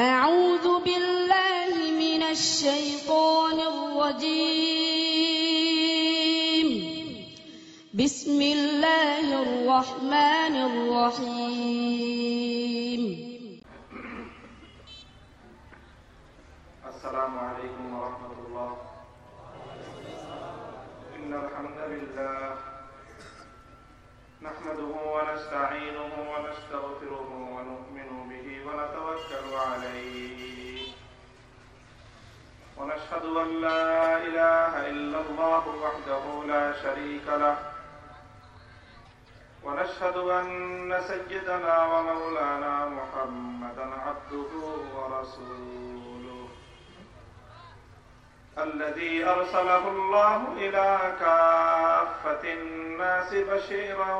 أعوذ بالله من الشيطان الرجيم. بسم الله الرحمن الرحيم. السلام عليكم ورحمة الله. إن الحمد لله نحمده ونستعينه ونستغفره ونتوكل عليه. ونشهد أن لا إله إلا الله وحده لا شريك له. ونشهد أن سيدنا ومولانا محمدا عبده ورسوله. الذي أرسله الله إلى كافة الناس بشيرا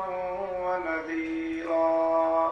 ونذيرا.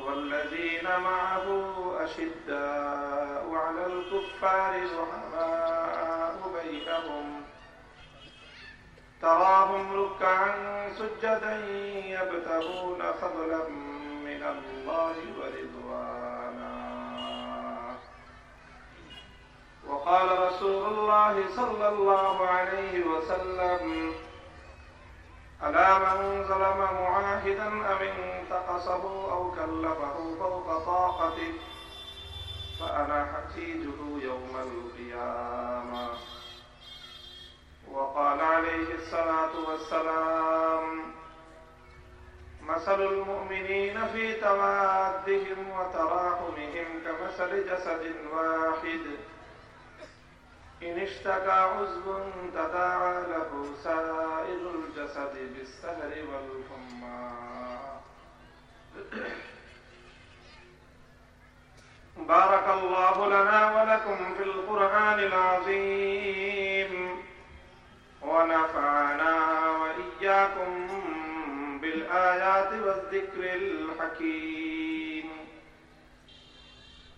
والذين معه أشداء على الكفار رحماء بينهم. تراهم ركعا سجدا يبتغون فضلا من الله ورضوانا. وقال رسول الله صلى الله عليه وسلم ألا من ظلم معاهدا أم انتقصه أو كلفه فوق طاقته فأنا حتيجه يوم القيامة. وقال عليه الصلاة والسلام مثل المؤمنين في توادهم وتراحمهم كمثل جسد واحد. إن اشتكى عزب تداعى له سائر الجسد بالسهر والحمى. بارك الله لنا ولكم في القرآن العظيم. ونفعنا وإياكم بالآيات والذكر الحكيم.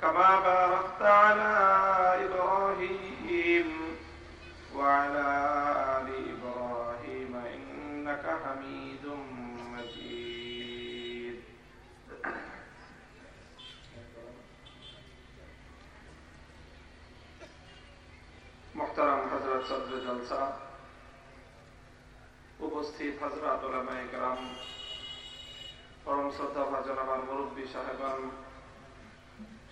كما باركت على إبراهيم وعلى آل إبراهيم إنك حميد مجيد محترم حضرت صدر جلسہ উপস্থিত হজরত ওলামায়ে کرام পরম শ্রদ্ধা ভাজন আমার মুরব্বী সাহেবান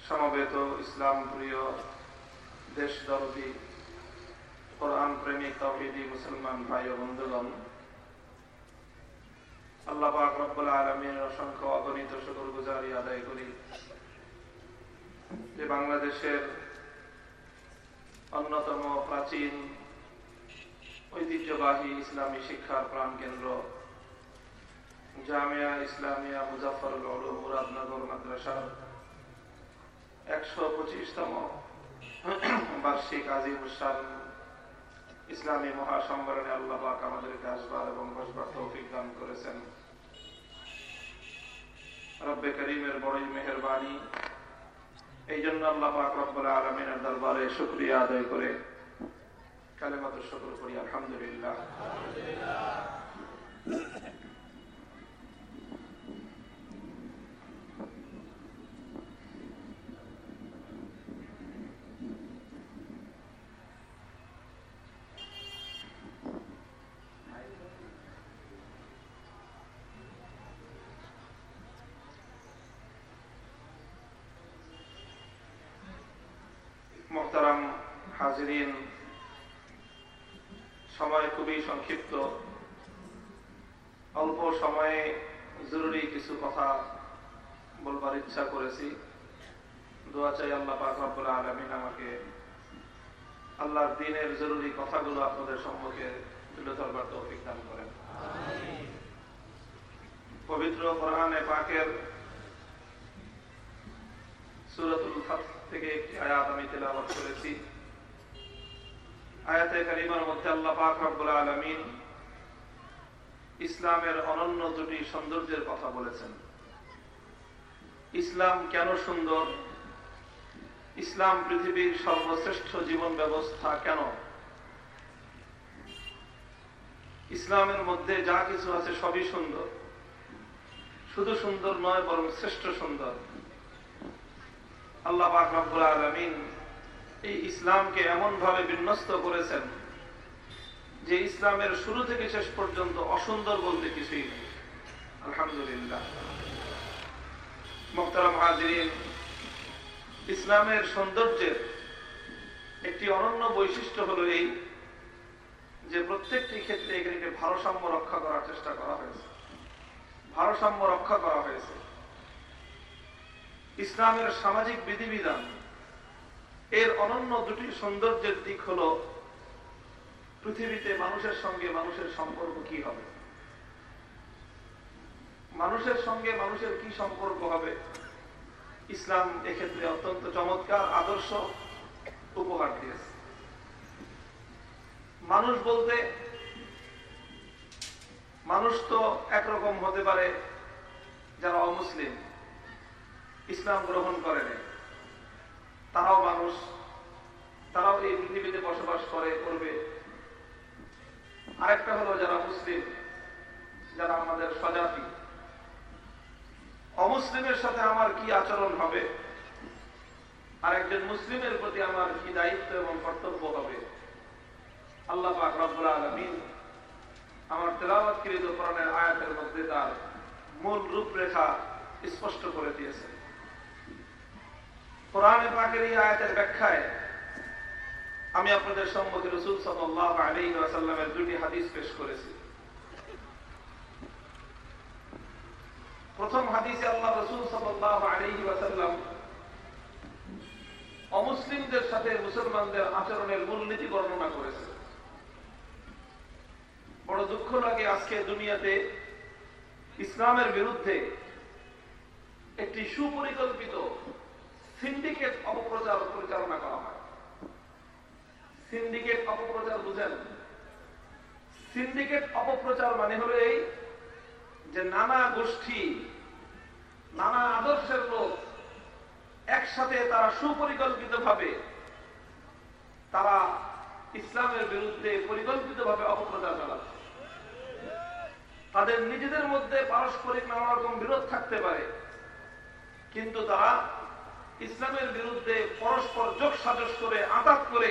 সমবেত ইসলাম প্রিয় দেশ দরদি কোরআন প্রেমিক তৌহিদি মুসলমান ভাই ও বন্ধুগণ, আল্লাহ পাক আলমীর অসংখ্য অগণিত শুকর গুজারি আদায় করি। যে বাংলাদেশের অন্যতম প্রাচীন ঐতিহ্যবাহী ইসলামী শিক্ষার প্রাণ কেন্দ্র জামিয়া ইসলামিয়া মুজাফরুল উলুম মুরাদনগর মাদ্রাসার একশো পঁচিশতম বার্ষিক আজিম শান ইসলামী মহাসম্মেলনে আল্লাহ পাক আমাদেরকে আসবার এবং বসবার তৌফিক দান করেছেন। রব্বে করিমের বড়ই মেহরবানি। এই জন্য আল্লাহ পাক রব্বুল আলমিনের দরবারে শুক্রিয়া আদায় করে কালেমাত শুক্র করি, আলহামদুলিল্লাহ। সময় খুবই সংক্ষিপ্ত। অল্প সময়ে জরুরি কিছু কথা বলবার ইচ্ছা করেছি। দোয়া চাই আল্লাহ পাক রব্বুল আলমিন আমাকে আল্লাহর দিনের জরুরি কথাগুলো আপনাদের সম্মুখে তুলে ধরবার তৌফিক দান করেন। পবিত্র কোরআনে পাকের সুরতুল থেকে একটি আয়াত আমি তেলাওয়াত করেছি। ইসলামের অনন্য দুটি সৌন্দর্যের কথা বলেছেন। ইসলাম কেন সুন্দর? ইসলাম পৃথিবীর সর্বশ্রেষ্ঠ জীবন ব্যবস্থা কেন? ইসলামের মধ্যে যা কিছু আছে সবই সুন্দর। শুধু সুন্দর নয়, বরং শ্রেষ্ঠ সুন্দর। আল্লাহ পাক রব্বুল আলামিন এই ইসলামকে এমন ভাবে বিন্যস্ত করেছেন যে ইসলামের শুরু থেকে শেষ পর্যন্ত অসুন্দর বলতে কিছুই নেই। আলহামদুলিল্লাহ। মোহতারাম হাজিরিন, ইসলামের সৌন্দর্যের একটি অনন্য বৈশিষ্ট্য হলো এই যে প্রত্যেকটি ক্ষেত্রে এখানে ভারসাম্য রক্ষা করার চেষ্টা করা হয়েছে। ভারসাম্য রক্ষা করা হয়েছে। ইসলামের সামাজিক বিধিবিধান এর অনন্য দুটি সৌন্দর্যের দিক হল পৃথিবীতে মানুষের সঙ্গে মানুষের সম্পর্ক কি হবে? মানুষের সঙ্গে মানুষের কি সম্পর্ক হবে? ইসলাম এক্ষেত্রে অত্যন্ত চমৎকার আদর্শ উপহার দিয়েছে। মানুষ বলতে মানুষ তো একরকম হতে পারে যারা অমুসলিম, ইসলাম গ্রহণ করে নেই। তারাও মানুষ, তারাও এই পৃথিবীতে বসবাস করে, করবে। আরেকটা হলো যারা মুসলিম, যারা আমাদের স্বজাতি। অমুসলিমের সাথে আমার কি আচরণ হবে? আর একজন মুসলিমের প্রতি আমার কি দায়িত্ব এবং কর্তব্য হবে? আল্লাহ পাক আলমিন আমার তেলাবাতকৃত কোরআনের আয়াতের মধ্যে তার মূল রূপরেখা স্পষ্ট করে দিয়েছেন। কোরআনে পাকের এই আয়াতের ব্যাখ্যায় আমি আপনাদের সম্মুখে রসুল সাল্লাহ আলী আসাল্লামের দুটি হাদিস পেশ করেছি। প্রথম হাদিসে আল্লাহ রসুল সাল্লাহ আলী আসাল্লাম অমুসলিমদের সাথে মুসলমানদের আচরণের মূলনীতি বর্ণনা করেছে বড় দুঃখ লাগে আজকে দুনিয়াতে ইসলামের বিরুদ্ধে একটি সুপরিকল্পিত সিন্ডিকেট অপপ্রচার পরিচালনা করা হয়। সিন্ডিকেট অপপ্রচার বুঝেন? সিন্ডিকেট অপপ্রচার মানে হলো এই যে নানা গোষ্ঠী, নানা আদর্শের লোক একসাথে তারা সুপরিকল্পিত ভাবে তারা ইসলামের বিরুদ্ধে পরিকল্পিত ভাবে অপপ্রচার চালাচ্ছে তাদের নিজেদের মধ্যে পারস্পরিক নানা রকম বিরোধ থাকতে পারে, কিন্তু তারা ইসলামের বিরুদ্ধে পরস্পর যোগ সাজস করে আঘাত করে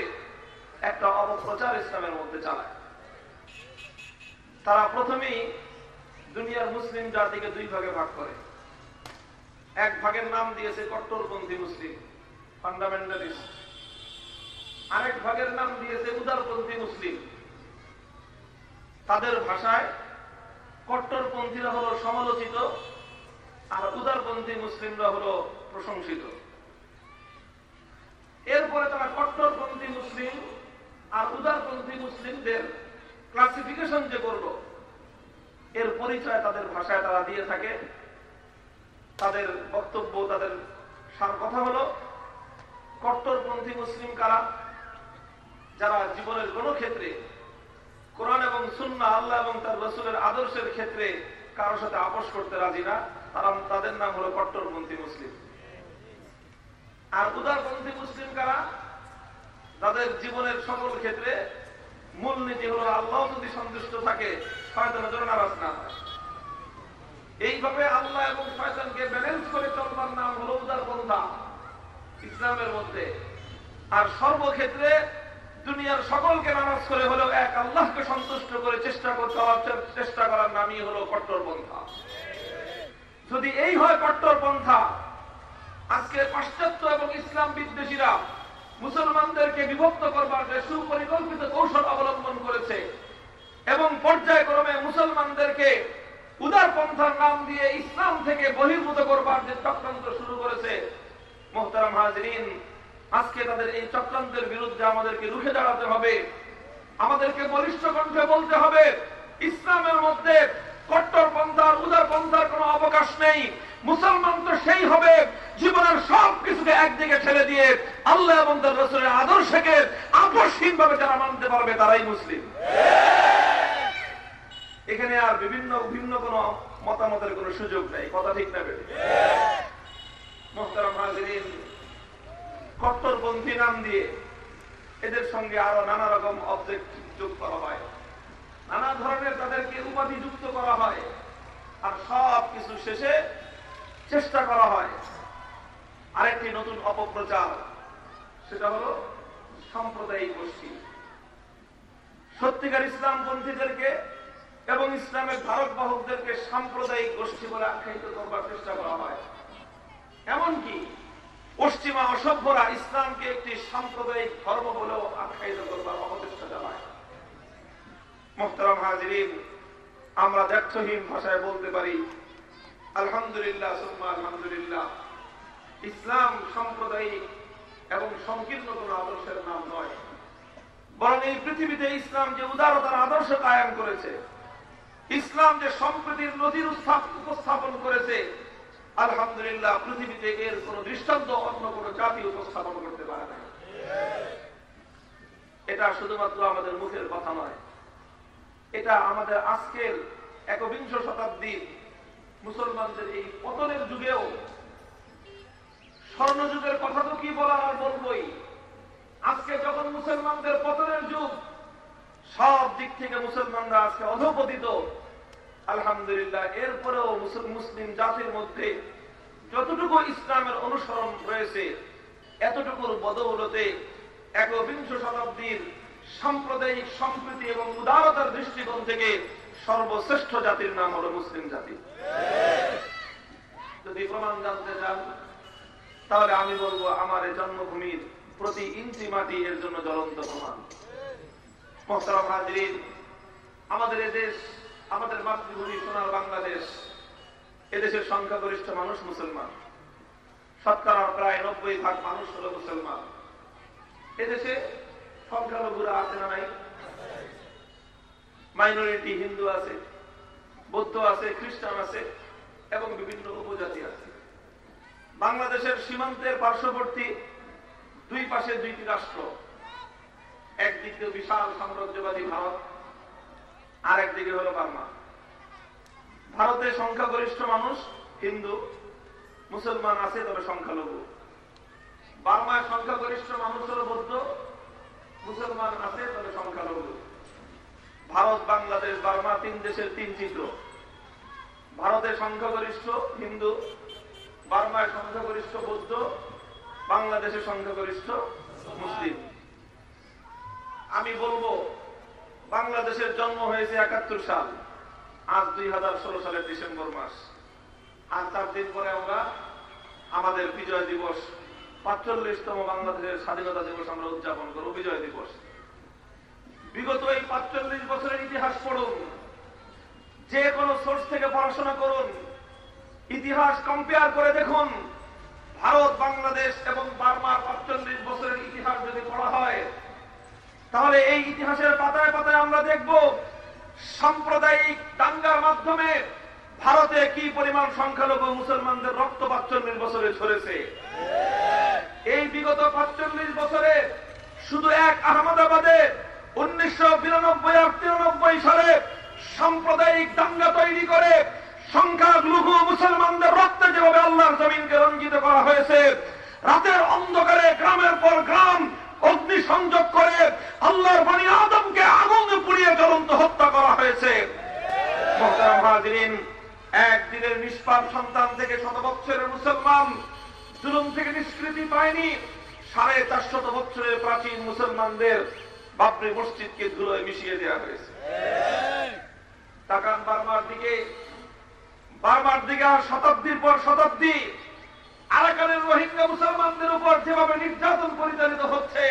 একটা অপপ্রচার ইসলামের মধ্যে চালায়। তারা প্রথমেই দুনিয়ার মুসলিম জাতিকে দুই ভাগে ভাগ করে। এক ভাগের নাম দিয়েছে কট্টরপন্থী মুসলিম ফান্ডামেন্টালিস্ট আরেক ভাগের নাম দিয়েছে উদারপন্থী মুসলিম। তাদের ভাষায় কট্টরপন্থীরা হলো সমালোচিত আর উদারপন্থী মুসলিমরা হলো প্রশংসিত। এরপরে তারা কট্টরপন্থী মুসলিম আর উদারপন্থী মুসলিমদের ক্লাসিফিকেশন যে করল, এর পরিচয় তাদের ভাষায় তারা দিয়ে থাকে। তাদের বক্তব্য, তাদের সার কথা হলো, কট্টরপন্থী মুসলিম কারা? যারা জীবনের কোন ক্ষেত্রে কোরআন এবং সুন্না আল্লাহ এবং তার রসুলের আদর্শের ক্ষেত্রে কারও সাথে আপোষ করতে রাজি না, তারা, তাদের নাম হলো কট্টরপন্থী মুসলিম। আর উদারপন্থী মুসলিম কারা? তাদের জীবনের সকল ক্ষেত্রে মূলনীতি হলো আল্লাহ যদি সন্তুষ্ট থাকে, শয়তানের জন্য নারাজ না হয়। এইভাবে আল্লাহ এবং শয়তানকে ব্যালেন্স করে চলবার নাম হলো উদারপন্থা ইসলামের মধ্যে। আর সর্বক্ষেত্রে দুনিয়ার সকলকে নামাজ করে হলেও এক আল্লাহকে সন্তুষ্ট করে চেষ্টা করতে চেষ্টা করার নামই হলো কট্টরপন্থা। যদি এই হয় কট্টরপন্থা আজকে পাশ্চাত্য এবং ইসলাম বিদ্বেষীরা মুসলমানদেরকে বিভক্ত করবার যে সুপরিকল্পিত কৌশল অবলম্বন করেছে এবং পর্যায়ক্রমে মুসলমানদেরকে উদার পন্থার নাম দিয়ে ইসলাম থেকে বহির্ভূত করবার যে চক্রান্ত শুরু করেছে, মোহতারাম হাজরিন, আজকে তাদের এই চক্রান্তের বিরুদ্ধে আমাদেরকে রুখে দাঁড়াতে হবে, আমাদেরকে বলিষ্ঠ কণ্ঠে বলতে হবে, ইসলামের মধ্যে কট্টর পন্থার, উদার পন্থার কোনো অবকাশ নেই। মুসলমান তো সেই হবে, জীবনের সব কিছুকে একদিকে ছেড়ে দিয়ে আল্লাহ এবং তার রসুলের আদর্শকে আপসহীন ভাবে যারা মানতে পারবে তারাই মুসলিম। এখানে আর বিভিন্ন, ভিন্ন কোন মতামতের কোন সুযোগ নেই। কথা ঠিক না বেড়ে কট্টরপন্থী নাম দিয়ে এদের সঙ্গে আরও নানা রকম অবজেক্ট যোগ করা হয়। নানা ধরনের তাদেরকে উপাধি যুক্ত করা হয়। আর সব কিছু শেষে চেষ্টা করা হয়। আরেকটি নতুন অপপ্রচার, সেটা হলো সাম্প্রদায়িক গোষ্ঠী। সত্যিকার ইসলামপন্থীদেরকে এবং ইসলামের ধারক বাহকদেরকে সাম্প্রদায়িক গোষ্ঠী বলে আখ্যায়িত করবার চেষ্টা করা হয়। এমনকি পশ্চিমা অসভ্যরা ইসলামকে একটি সাম্প্রদায়িক ধর্ম বলেও আখ্যায়িত করবার অপচেষ্টা চালায় মোহতারাম হাজিরিন, আমরা ব্যর্থহীন ভাষায় বলতে পারি আলহামদুলিল্লাহ, সুম্মা আলহামদুলিল্লাহ। ইসলাম সাম্প্রদায়িক এবং সংকীর্ণ কোন আদর্শের নাম নয়। বরং এই পৃথিবীতে ইসলাম যে উদারতার আদর্শ কায়েম করেছে, ইসলাম যে সম্প্রীতির নদীর উপস্থাপন করেছে, আলহামদুলিল্লাহ পৃথিবীতে এর কোন দৃষ্টান্ত অন্য কোন জাতি উপস্থাপন করতে পারে না এটা শুধুমাত্র আমাদের মুখের কথা নয়। এটা আমাদের আজকের একবিংশ শতাব্দীর মুসলমানদের এই পতনের যুগেও স্বর্ণ যুগের কথা তো কি বলার আর বলবই? আজকে যখন মুসলমানদের পতনের যুগ, সব দিক থেকে মুসলমানরা আজকে অধপতিত। আলহামদুলিল্লাহ, এরপরেও মুসলিম জাতির মধ্যে যতটুকু ইসলামের অনুসরণ রয়েছে, এতটুকুর বদৌলতে একবিংশ শতাব্দীর সাম্প্রদায়িক সম্প্রীতি এবং উদারতার দৃষ্টিকোণ থেকে সর্বশ্রেষ্ঠ জাতির নাম হলো মুসলিম জাতি। যদি প্রমাণ জানতে চান, তাহলে আমি বলব আমার জন্মভূমির প্রতি ইঞ্চি মাটি এর জন্য জ্বলন্ত প্রমাণ। আমাদের এদেশ আমাদের মাতৃভূমি সোনার বাংলাদেশ, এদেশের সংখ্যাগরিষ্ঠ মানুষ মুসলমান। শতকরা প্রায় নব্বই ভাগ মানুষ হলো মুসলমান। এদেশে সংখ্যালঘুরা আছে না নাই? মাইনরিটি হিন্দু আছে, বৌদ্ধ আছে, খ্রিস্টান আছে এবং বিভিন্ন উপজাতি আছে। বাংলাদেশের সীমান্তের পার্শ্ববর্তী দুই পাশে দুইটি রাষ্ট্র একদিকে বিশাল সাম্রাজ্যবাদী ভারত আর একদিকে হলো বার্মা। ভারতের সংখ্যাগরিষ্ঠ মানুষ হিন্দু, মুসলমান আছে, তবে সংখ্যালঘু। বার্মায় সংখ্যাগরিষ্ঠ মানুষ হলো বৌদ্ধ, মুসলমান আছে, তবে সংখ্যালঘু। ভারত, বাংলাদেশ, বার্মা তিন দেশের তিন চিত্র। ভারতের সংখ্যাগরিষ্ঠ হিন্দু বার্মায় সংখ্যাগরিষ্ঠ বৌদ্ধ, বাংলাদেশের সংখ্যাগরিষ্ঠ মুসলিম। আমি বলব, বাংলাদেশের জন্ম হয়েছে একাত্তর সাল, আজ দুই হাজার ষোলো সালের ডিসেম্বর মাস। আর চার দিন পরে আমরা আমাদের বিজয় দিবস, পাঁচচল্লিশতম বাংলাদেশের স্বাধীনতা দিবস আমরা উদযাপন করব, বিজয় দিবস। বিগত এই পাঁচচল্লিশ বছরের ইতিহাস পড়ুন। যে কোনো সোর্স থেকে পড়াশোনা করুন। ইতিহাস কম্পেয়ার করে দেখুন। ভারত, বাংলাদেশ এবং বার্মার পাঁচচল্লিশ বছরের ইতিহাস যদি পড়া হয়, তাহলে এই ইতিহাসের পাতায় পাতায় আমরা দেখব সাম্প্রদায়িক দাঙ্গার মাধ্যমে ভারতে কি পরিমাণ সংখ্যালঘু মুসলমানদের রক্ত পাঁচচল্লিশ বছরে ছড়েছে এই বিগত পাঁচচল্লিশ বছরে শুধু এক আহমদাবাদে উনিশশো বিরানব্বই আর তিরানব্বই সালে সাম্প্রদায়িক দাঙ্গা তৈরি করে সংখ্যালঘু মুসলমানদের রক্তে যেভাবে আল্লাহর জমিনকে রঞ্জিত করা হয়েছে, রাতের অন্ধকারে গ্রামের পর গ্রাম অগ্নি করে আল্লাহর বাণী আদমকে আগুনে পুড়িয়ে হত্যা করা হয়েছে। একদিনের নিষ্পাপ সন্তান থেকে শত বৎসরের মুসলমান জুলুম থেকে নিষ্কৃতি পায়নি। সাড়ে চারশত বৎসরের প্রাচীন মুসলমানদের বাবরি মসজিদকে ধুলোয় মিশিয়ে দেওয়া হয়েছে। তাকান বার্মার দিকে। বার্মার দিকে আর শতাব্দীর পর শতাব্দী। আরাকানের রোহিঙ্গা মুসলমানদের উপর যেভাবে নির্যাতন পরিচালিত হচ্ছে,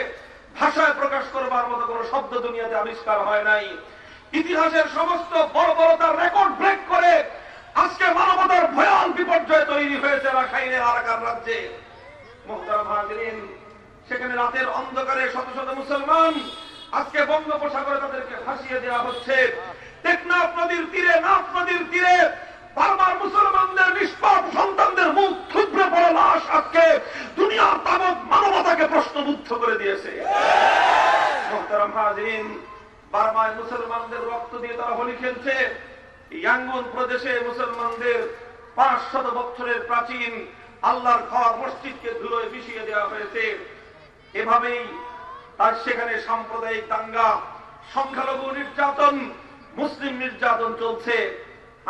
ভাষায় প্রকাশ করবার মতো কোন শব্দ দুনিয়াতে আবিষ্কার হয় নাই। ইতিহাসের সমস্ত বড় বড় তার রেকর্ড ব্রেক করে আজকে মানবতার ভয়াল বিপর্যয় তৈরি হয়েছে রাখাইনের আরাকান রাজ্যে। সেখানে রাতের অন্ধকারে শত শত মুসলমান আজকে বঙ্গোপসাগরে তাদেরকে ফাঁসিয়ে দেওয়া হচ্ছে। টেকনাফ নদীর তীরে, নাফ নদীর তীরে বারবার মুসলমানদের নিষ্পাপ সন্তানদের মুখ থুবড়ে পড়া লাশ আজকে দুনিয়ার তাবৎ মানবতাকে প্রশ্নবুদ্ধ করে দিয়েছে। বারবার মুসলমানদের রক্ত দিয়ে তারা হোলি খেলছে। ইয়াঙ্গুন প্রদেশে মুসলমানদের পাঁচ শত বছরের প্রাচীন আল্লাহর ঘর মসজিদকে ধুলোয় মিশিয়ে দেওয়া হয়েছে। এভাবেই আর সেখানে সাম্প্রদায়িক দাঙ্গা, সংখ্যালঘু নির্যাতন, মুসলিম নির্যাতন চলছে।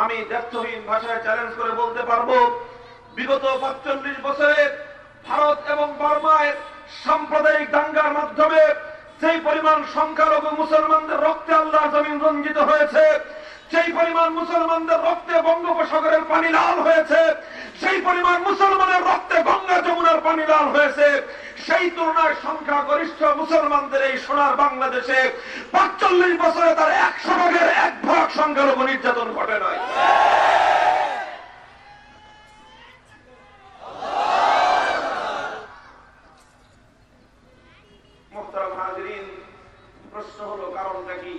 আমি দ্ব্যর্থহীন ভাষায় চ্যালেঞ্জ করে বলতে পারব, বিগত পাঁচচল্লিশ বছরে ভারত এবং বর্মায় সাম্প্রদায়িক দাঙ্গার মাধ্যমে সেই পরিমাণ সংখ্যালঘু মুসলমানদের রক্তে আল্লাহ জমিন রঞ্জিত হয়েছে সেই পরিমাণ মুসলমানদের রক্তে বঙ্গোপসাগরের পানি লাল হয়েছে, সেই পরিমাণ মুসলমানের রক্তে গঙ্গা যমুনার পানি লাল হয়েছে, সেই তুলনায় সংখ্যা গরিষ্ঠ মুসলমানদের এই সোনার বাংলাদেশে পাঁচচল্লিশ বছরে তার একশো ভাগের এক ভাগ সংখ্যালঘু নির্যাতন ঘটে নয়। প্রশ্ন হলো কারণটা কি?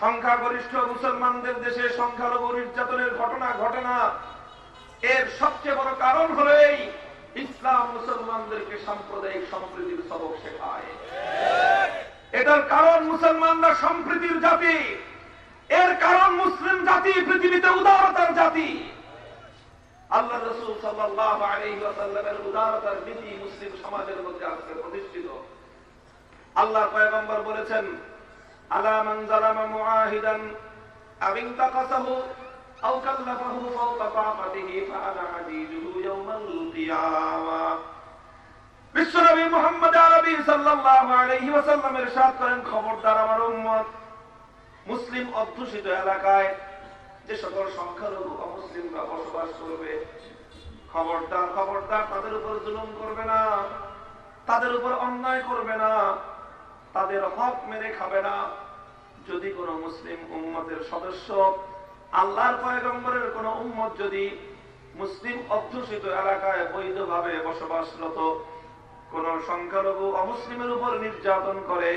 সংখ্যাগরিষ্ঠ মুসলমানদের দেশে সংখ্যালঘু নির্যাতনের ঘটনা ঘটে না এর সবচেয়ে বড় কারণ হলো এই, ইসলাম মুসলমানদেরকে সাম্প্রদায়িক সম্প্রীতির সবক শেখায়। এটার কারণ মুসলমানরা সম্প্রীতির জাতি। এর কারণ মুসলিম জাতি, পৃথিবীতে উদারতার জাতি। আল্লাহ রসুল সাল্লাহ আলহিমের উদারতার নীতি মুসলিম সমাজের মধ্যে আজকে প্রতিষ্ঠিত। আল্লাহ পয়গম্বর বলেছেন মান জালামা মুআহিদান আও ইনতাকাসাহু আও কাল্লাফাহু ফাওকা তাকাতিহি ফাআনা হাদিজুহু ইয়াওমাল কিয়ামা বিশ্বনবী মুহাম্মদ আরবি করেন, খবরদার আমার উম্মত। মুসলিম অধ্যুষিত এলাকায় যে সকল সংখ্যালঘু অমুসলিমরা বসবাস করবে, খবরদার খবরদার তাদের উপর জুলুম করবে না, তাদের উপর অন্যায় করবে না। তাদের হক মেরে খাবে না। যদি কোন মুসলিম উম্মতের সদস্য আল্লাহর পয়গম্বরের কোন উম্মত যদি মুসলিম অধ্যুষিত এলাকায় বৈধভাবে বসবাসরত কোন সংখ্যালঘু অমুসলিমের উপর নির্যাতন করে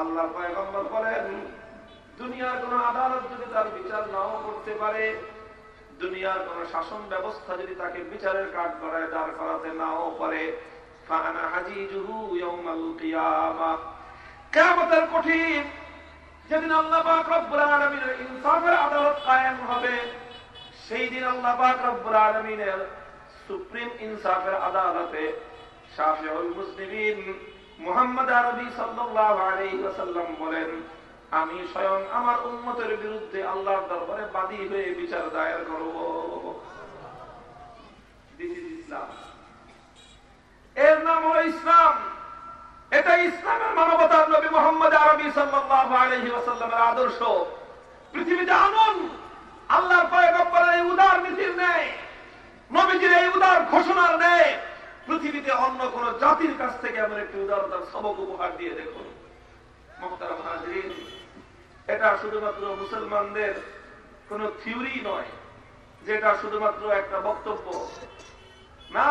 আল্লাহ পয়গম্বর বলেন, দুনিয়ার কোন আদালত যদি তার বিচার নাও করতে পারে, দুনিয়ার কোন শাসন ব্যবস্থা যদি তাকে বিচারের কাঠ করায় দাঁড় করাতে নাও পারে কিয়ামতের কঠিন যেদিন আল্লাহ ইনসাফের আদালত কায়েম হবে সেই দিন আল্লাহ সুপ্রিম ইনসাফের আদালতে আরবি বলেন, আমি স্বয়ং আমার উম্মতের বিরুদ্ধে আল্লাহর দরবারে বাদী হয়ে বিচার দায়ের করব। ইসলাম এর নাম হলো ইসলাম। এটা ইসলামের মানবতার নবী মোহাম্মদ আরবি ওয়াসাল্লামের আদর্শ। পৃথিবীতে আনন্দ আল্লাহর পয়গম্বরের এই উদার নীতির নেয় নবীজির এই উদার ঘোষণার নেয় পৃথিবীতে অন্য কোন জাতির কাছ থেকে এমন একটি উদারতার সবক উপহার দিয়ে দেখুন। এটা শুধুমাত্র মুসলমানদের কোন থিওরি নয়, যেটা শুধুমাত্র একটা বক্তব্য। না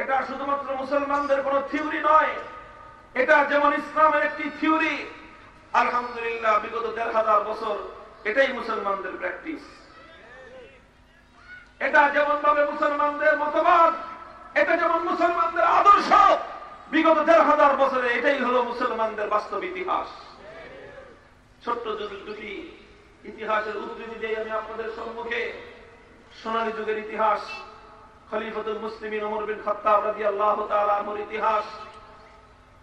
এটা শুধুমাত্র মুসলমানদের কোন থিওরি নয়। এটা যেমন ইসলামের একটি থিওরি, আলহামদুলিল্লাহ বিগত দেড় হাজার বছর এটাই মুসলমানদের প্র্যাকটিস। এটা যেমন ভাবে মুসলমানদের মতবাদ, এটা যেমন মুসলমানদের আদর্শ, বিগত দেড় হাজার বছরে এটাই হলো মুসলমানদের বাস্তব ইতিহাস। ছোট্ট দুটি ইতিহাসের উদ্ধৃতি দিয়ে আমি আপনাদের সম্মুখে সোনালী যুগের ইতিহাস খলিফতুল মুসলিমিন ওমর বিন খাত্তাব রাদিয়াল্লাহু তাআলা আনহুর ইতিহাস।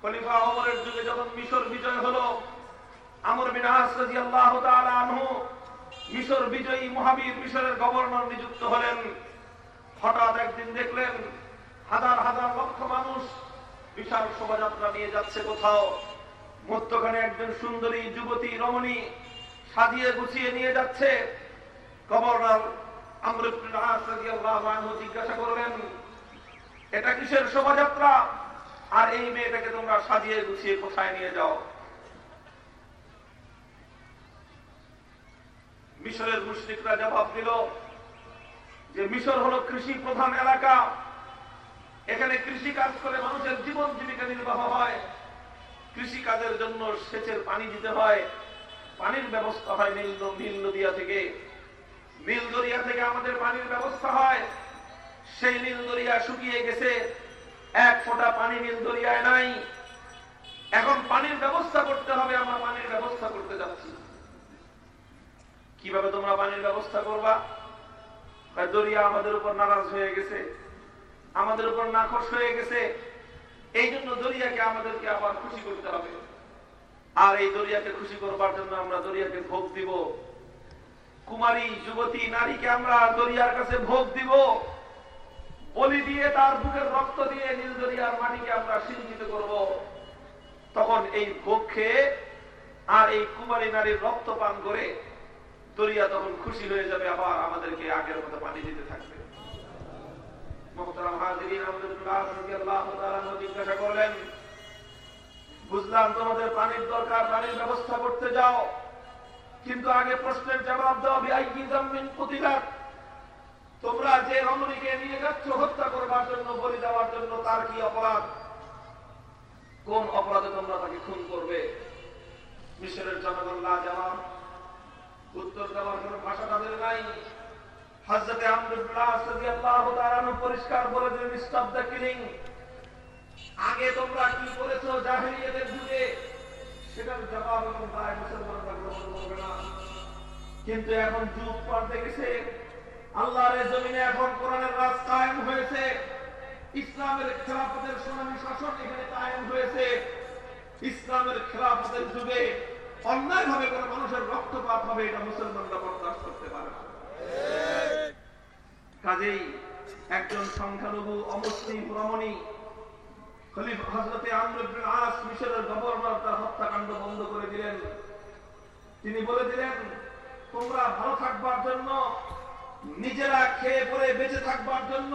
খলিফা ওমরের যুগে যখন মিশর বিজয় হলো, আমর বিন আস রাদিয়াল্লাহু তাআলা আনহু মিশর বিজয়ী মহাবীর মিশরের গভর্নর নিযুক্ত হলেন। হঠাৎ একদিন দেখলেন হাজার হাজার লক্ষ মানুষ বিশাল শোভাযাত্রা নিয়ে যাচ্ছে কোথাও। মধ্যখানে একজন সুন্দরী যুবতী রমণী সাজিয়ে গুছিয়ে নিয়ে যাচ্ছে। গভর্নর এটা কিসের শোভাযাত্রা? আর এই মেয়েটাকে তোমরা সাজিয়ে গুছিয়ে কোথায় নিয়ে যাও? মিশরের মুশরিকরা জবাব দিল, যে মিশর হলো কৃষি প্রধান এলাকা। এখানে কৃষি কাজ করে মানুষের জীবন জীবিকা নির্বাহ হয়। কৃষি কাজের জন্য সেচের পানি দিতে হয়। পানির ব্যবস্থা হয় নীল নীল নদিয়া থেকে। নীল দরিয়া থেকে আমাদের পানির ব্যবস্থা হয়। সেই নীল দরিয়া শুকিয়ে গেছে। এক ফোঁটা পানি নীল দরিয়ায় নাই। এখন পানির ব্যবস্থা করতে হবে, আমরা পানির ব্যবস্থা করতে যাচ্ছি। কীভাবে তোমরা পানির ব্যবস্থা করবা? দরিয়া আমাদের উপর নারাজ হয়ে গেছে। আমাদের উপর নাখোশ হয়ে গেছে। এই জন্য দরিয়াকে আমাদেরকে আবার খুশি করতে হবে। আর এই দরিয়াকে খুশি করবার জন্য আমরা দরিয়াকে ভোগ দিব। কুমারী যুবতী নারীকে আমরা দরিয়ার কাছে ভোগ দিব। বলি দিয়ে তার বুকের রক্ত দিয়ে নীল দরিয়ার মাটিকে আমরা সিঞ্চিত করব। তখন এই ভোগ খেয়ে আর এই কুমারী নারীর রক্ত পান করে দরিয়া তখন খুশি হয়ে যাবে, আবার আমাদেরকে আগের মতো পানি দিতে থাকবে। জিজ্ঞাসা করলেন, বুঝলাম তোমাদের পানির দরকার, পানির ব্যবস্থা করতে যাও। কিন্তু আগে প্রশ্নের জবাব দাও বিআইয়ি কুতিলাত তোমরা যে রমণীকে নিয়ে যাচ্ছ, হত্যা করবার জন্য, বলি দেওয়ার জন্য, তার কি অপরাধ? কোন অপরাধে তোমরা তাকে খুন করবে? মিশরের জনগণ লা জবাব উত্তর দেওয়ার কোন ভাষা তাদের নাই। হযরতে আমর ইবনে আস রাদিয়াল্লাহু তাআলা পরিষ্কার বলে দিলেন স্টপ দ্য আগে তোমরা কি করেছ জাহেলিয়াতের যুগে? সেটার জবাব এবং দায় মুসলমানরা গ্রহণ করবে না কিন্তু এখন যুগ পাল্টে গেছে। আল্লাহর জমিনে এখন কোরআনের রাজ কায়েম হয়েছে। ইসলামের খেলাফতের সোনালী শাসন এখানে কায়েম হয়েছে। ইসলামের খেলাফতের যুগে অন্যায় ভাবে কোন মানুষের রক্তপাত হবে এটা মুসলমানরা বরদাস্ত করতে পারে কাজেই একজন সংখ্যালঘু অমুসলিম রমণী খলিফ হজরতে আমর ইবনে আস মিশরের গভর্নর তার হত্যাকাণ্ড বন্ধ করে দিলেন। তিনি বলে দিলেন তোমরা ভালো থাকবার জন্য, নিজেরা খেয়ে পরে বেঁচে থাকবার জন্য,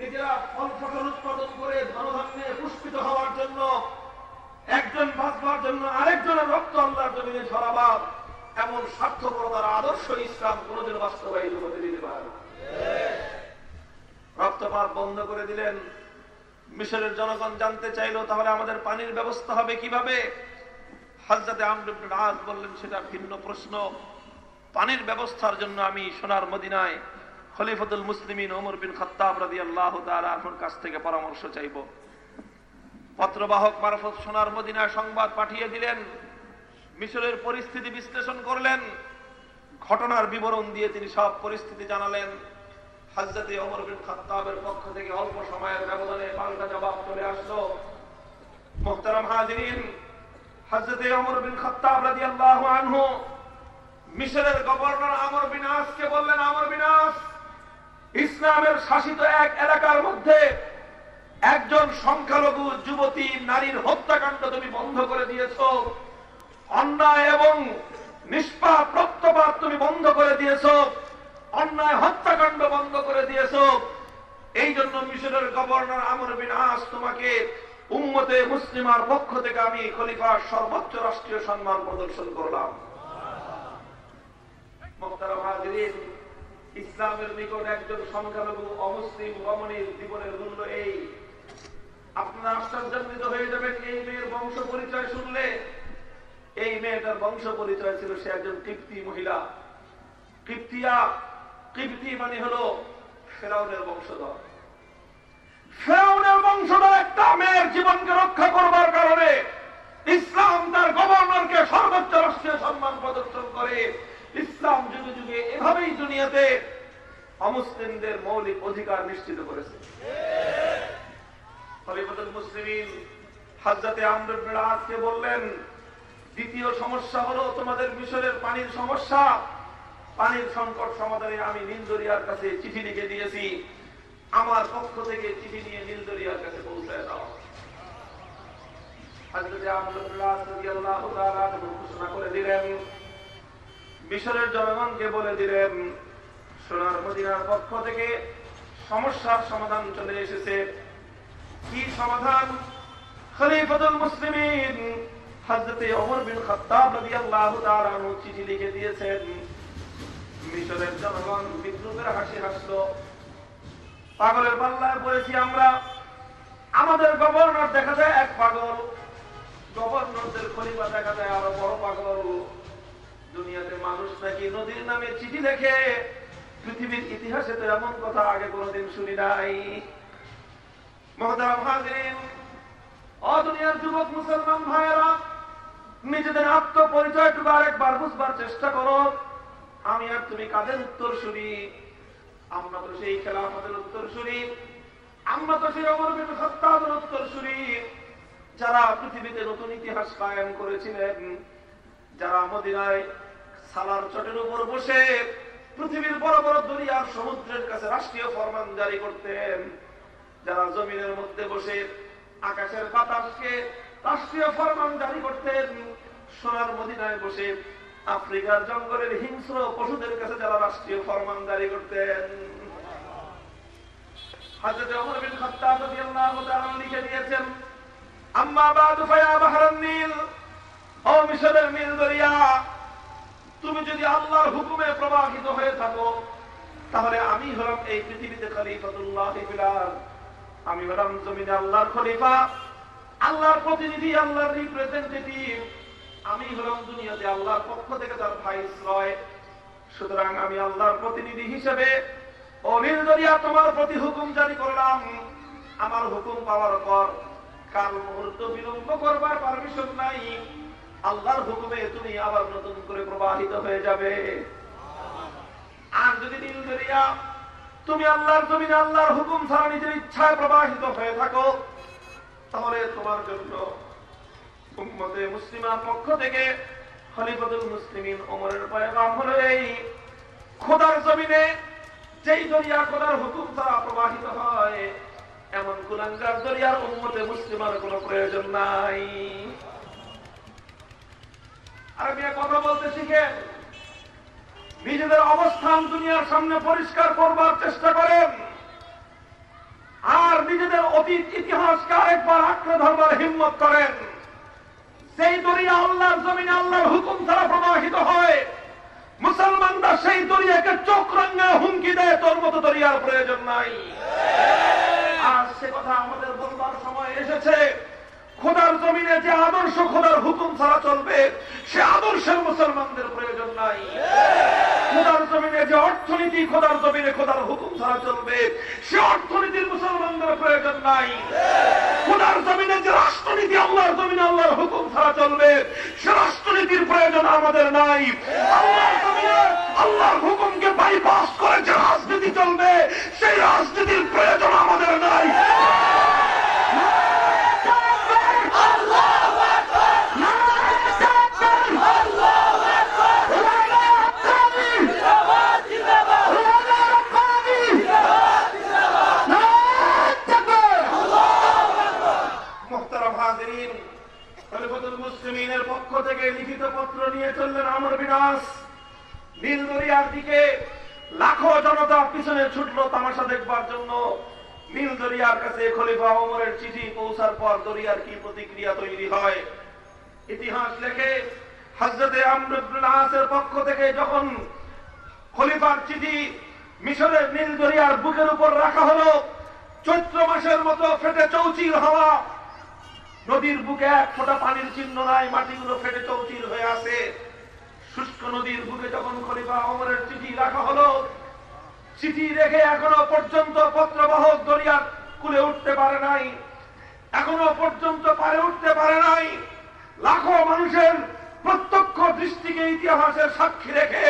নিজেরা ফল ফসল উৎপাদন করে ধনধান্যে পুষ্পিত হওয়ার জন্য, একজন বাঁচবার জন্য আরেকজনের রক্ত আল্লাহর জমিনে ছড়াবার এমন স্বার্থপরতার আদর্শ ইসলাম কোনোদিন বাস্তবায়িত হতে দিতে পারে রক্তপাত বন্ধ করে দিলেন। মিশরের জনগণ জানতে চাইলো, তাহলে আমাদের পানির ব্যবস্থা হবে কীভাবে? হাজরাতে ইবনে বললেন, সেটা ভিন্ন প্রশ্ন। পানির ব্যবস্থার জন্য আমি সোনার মদিনায় খলিফতুল মুসলিমিন ওমর বিন খাত্তাব রাদিয়াল্লাহু তাআলা আনহুর কাছ থেকে পরামর্শ চাইব। পত্রবাহক মারফত সোনার মদিনায় সংবাদ পাঠিয়ে দিলেন, মিশরের পরিস্থিতি বিশ্লেষণ করলেন, ঘটনার বিবরণ দিয়ে তিনি সব পরিস্থিতি জানালেন। হাজরতে ওমর বিন খাত্তাবের পক্ষ থেকে অল্প সময়ের ব্যবধানে পাল্টা জবাব চলে আসলো। মোহতারাম হাজিরিন হজরতে ওমর বিন খাত্তাব রাদিয়াল্লাহু আনহু, মিশরের গভর্নর আমর বিন বললেন, আমর ইসলামের শাসিত এক এলাকার মধ্যে একজন সংখ্যালঘু যুবতী নারীর হত্যাকাণ্ড তুমি বন্ধ করে দিয়েছ। অন্যায় এবং নিষ্পাপ, রক্তপাত তুমি বন্ধ করে দিয়েছ। অন্যায় হত্যাকাণ্ড বন্ধ করে দিয়েছ। এই জন্য মিশরের গভর্নর আমর বিন তোমাকে উম্মতে মুসলিমার পক্ষ থেকে আমি খলিফার সর্বোচ্চ রাষ্ট্রীয় সম্মান প্রদর্শন করলাম। ইসলামের নিকট একজন সংখ্যালঘু অমুসলিম রমণীর জীবনের মূল্য এই। আপনারা আশ্চর্যান্বিত হয়ে যাবেন, এই মেয়ের বংশ পরিচয় শুনলে। এই মেয়েটার বংশ পরিচয় ছিল সে একজন কৃপ্তি মহিলা। কৃপ্তিয়া, কৃপ্তি মানে হলো ফেরাউনের বংশধর। ফেরাউনের বংশধর একটা মেয়ের জীবনকে রক্ষা করবার কারণে ইসলাম তার গভর্নরকে সর্বোচ্চ রাষ্ট্রীয় সম্মান প্রদর্শন করে। ইসলাম যুগে যুগে এভাবেই দুনিয়াতে অমুসলিমদের মৌলিক অধিকার নিশ্চিত করেছে। বললেন, দ্বিতীয় সমস্যা হলো তোমাদের মিশরের পানির সমস্যা। পানির সংকট সমাধানে আমি নীলদরিয়ার কাছে চিঠি লিখে দিয়েছি। আমার পক্ষ থেকে চিঠি নিয়ে নীলদরিয়ার কাছে পৌঁছায় দাও। দিলেন, মিশরের জনগণকে বলে সমস্যার সমাধান চলে এসেছে। কি সমাধান? চিঠি লিখে দিয়েছেন, মিশরের জনগণ বিদ্রুপের হাসি হাসলো। পাগলের পাল্লায় পড়েছি আমরা। আমাদের গভর্নর দেখা যায় এক পাগল। গভর্নরদের খলিফা দেখা যায় আরও বড় পাগল। দুনিয়াতে মানুষ নাকি নদীর নামে চিঠি লেখে। পৃথিবীর ইতিহাসে তো এমন কথা আগে কোনোদিন শুনি নাই। মহতারাম যুবক মুসলমান ভাইয়েরা, নিজেদের আত্মপরিচয়টুকু আরেকবার বুঝবার চেষ্টা করো। আমি আর তুমি কাদের উত্তর শুনি? আমরা তো সেই খেলাফতের উত্তর শুনি আমরা তো সেই অমর বিন খাত্তাবের উত্তর শুনি যারা পৃথিবীতে নতুন ইতিহাস কায়েম করেছিলেন, যারা মদিনায় সালার চটের উপর বসে পৃথিবীর বড় বড় দরিয়ার সমুদ্রের কাছে রাষ্ট্রীয় ফরমান জারি করতেন, যারা জমিনের মধ্যে বসে আকাশের বাতাসকে রাষ্ট্রীয় ফরমান জারি করতেন, সোনার মদিনায় বসে আফ্রিকার জঙ্গলের হিংস্র পশুদের কাছে যারা রাষ্ট্রীয় ফরমান জারি করতেন। তুমি যদি আল্লাহর হুকুমে প্রবাহিত হয়ে থাকো, তাহলে আমি হলাম এই পৃথিবীতে খলিফাতুল্লাহ ফিলার আমি হলাম জমিনে আল্লাহর খলিফা, আল্লাহর প্রতিনিধি, আল্লাহর রিপ্রেজেন্টেটিভ আমি হলাম দুনিয়াতে আল্লাহর পক্ষ থেকে তার ভাইস রয় সুতরাং আমি আল্লাহর প্রতিনিধি হিসেবে অনিল তোমার প্রতি হুকুম জারি করলাম। আমার হুকুম পাওয়ার পর কাল মুহূর্ত বিলম্ব করবার পারমিশন নাই। আল্লাহর হুকুমে তুমি আবার নতুন করে প্রবাহিত হয়ে যাবে। আর যদি নীল দরিয়া তুমি আল্লাহর জমিনে আল্লাহর হুকুম ছাড়া নিজের ইচ্ছায় প্রবাহিত হয়ে থাকো, তাহলে তোমার জন্য উম্মতে মুসলিমার পক্ষ থেকে খলিফাতুল মুসলিমিন ওমরের পয়গাম হলো এই খোদার জমিনে, যেই দরিয়া খোদার হুকুম ছাড়া প্রবাহিত হয়, এমন কুলাঙ্গার দরিয়ার মুসলিমার কোনো প্রয়োজন নাই। আরবি কথা বলতে শিখেন নিজেদের অবস্থান দুনিয়ার সামনে পরিষ্কার করবার চেষ্টা করেন, আর নিজেদের অতীত ইতিহাসকে আরেকবার আঁকড়ে ধরবার হিম্মত করেন। সেই দরিয়া আল্লাহর জমিনে, আল্লাহর হুকুম ছাড়া প্রবাহিত হয়, মুসলমানরা সেই দরিয়াকে চোখ রঙে হুমকি দেয়, তোর মতো দরিয়ার প্রয়োজন নাই। আর সে কথা আমাদের বলবার সময় এসেছে। খোদার জমিনে যে আদর্শ খোদার হুকুম ছাড়া চলবে, সে আদর্শের মুসলমানদের প্রয়োজন নাই। খোদার জমিনে, যে অর্থনীতি খোদার জমিনে, খোদার হুকুম ছাড়া চলবে, সে অর্থনীতির মুসলমানদের প্রয়োজন নাই। খোদার জমিনে যে রাষ্ট্রনীতি আল্লাহর জমিনে, আল্লাহর হুকুম ছাড়া চলবে, সে রাষ্ট্রনীতির প্রয়োজন আমাদের নাই। আল্লাহর জমিনে আল্লাহর হুকুমকে বাইপাস করে যে রাজনীতি চলবে, সেই রাজনীতির প্রয়োজন আমাদের নাই মোহতারাম হাজিরিন খলিফাতুল মুসলিমিনের পক্ষ থেকে পত্র নিয়ে চললেন আমর বিনাশ। নীল দরিয়ার দিকে লাখো জনতা পিছনে ছুটলো তামাশা দেখবার জন্য। নীল দরিয়ার কাছে খলিফা ওমরের চিঠি পৌঁছার পর দরিয়ার কি প্রতিক্রিয়া তৈরি হয়? ইতিহাস লেখে হজরতে আমরুদ্দাসের পক্ষ থেকে যখন খলিফার চিঠি মিশরের নীল দরিয়ার বুকের উপর রাখা হলো, চৈত্র মাসের মতো ফেটে চৌচির হওয়া নদীর বুকে এক ফোঁটা পানির চিহ্ন নাই, মাটিগুলো ফেটে চৌচির হয়ে আছে। শুষ্ক নদীর বুকে যখন খলিফা অমরের চিঠি রাখা হলো, চিঠি রেখে এখনও পর্যন্ত পত্রবাহক দরিয়ার কুলে উঠতে পারে নাই, এখনও পর্যন্ত পারে উঠতে পারে নাই। লাখো মানুষের প্রত্যক্ষ দৃষ্টিকে ইতিহাসের সাক্ষী রেখে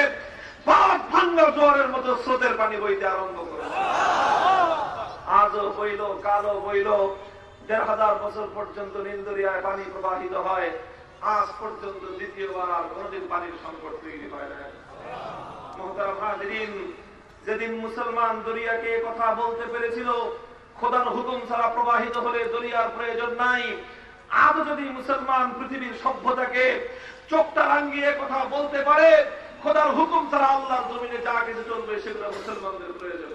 বাদ ভাঙ্গা জোয়ারের মতো স্রোতের পানি বইতে আরম্ভ করে আজও বইল কালো বইল দেড় হাজার বছর পর্যন্ত নীলদরিয়ায় পানি প্রবাহিত হয়, আজ পর্যন্ত দ্বিতীয়বার আর কোনদিন পানির সংকট তৈরি হয় না। যেদিন মুসলমান দরিয়াকে কথা বলতে পেরেছিল, খোদার হুকুম ছাড়া প্রবাহিত হলে দরিয়ার প্রয়োজন নাই। আজ যদি মুসলমান পৃথিবীর সভ্যতাকে চোখটা রাঙ্গিয়ে কথা বলতে পারে, খোদার হুকুম ছাড়া আল্লাহর জমিনে যা কিছু চলবে সেগুলো মুসলমানদের প্রয়োজন।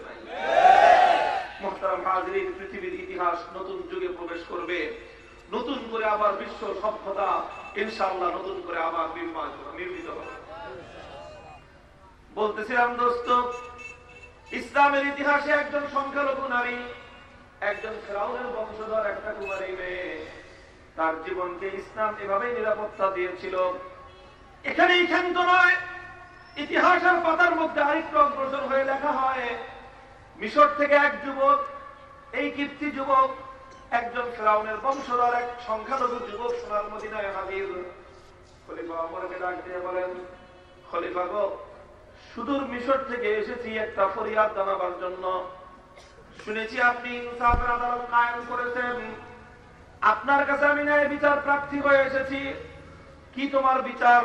ইসলামের ইতিহাসে একজন সংখ্যালঘু নারী, একজন বংশধর একটা কুমারী মেয়ে, তার জীবনকে ইসলাম এভাবেই নিরাপত্তা দিয়েছিল। এখানেই ক্ষান্ত নয় ইতিহাসের পাতার মধ্যে আরেকটু অগ্রসর হয়ে লেখা হয় মিশর থেকে এক যুবক, এই কীর্তি যুবক, একজন ফেরাউনের বংশধর, এক সংখ্যালঘু যুবক সোনার মদিনায় হাজির। খলিফা অমরকে ডাক দিয়ে বলেন, খলিফা গো, সুদূর মিশর থেকে এসেছি একটা ফরিয়াদ জানাবার জন্য। শুনেছি আপনি ইনসাফের আদালত কায়েম করেছেন। আপনার কাছে আমি ন্যায় বিচার প্রার্থী হয়ে এসেছি। কি তোমার বিচার?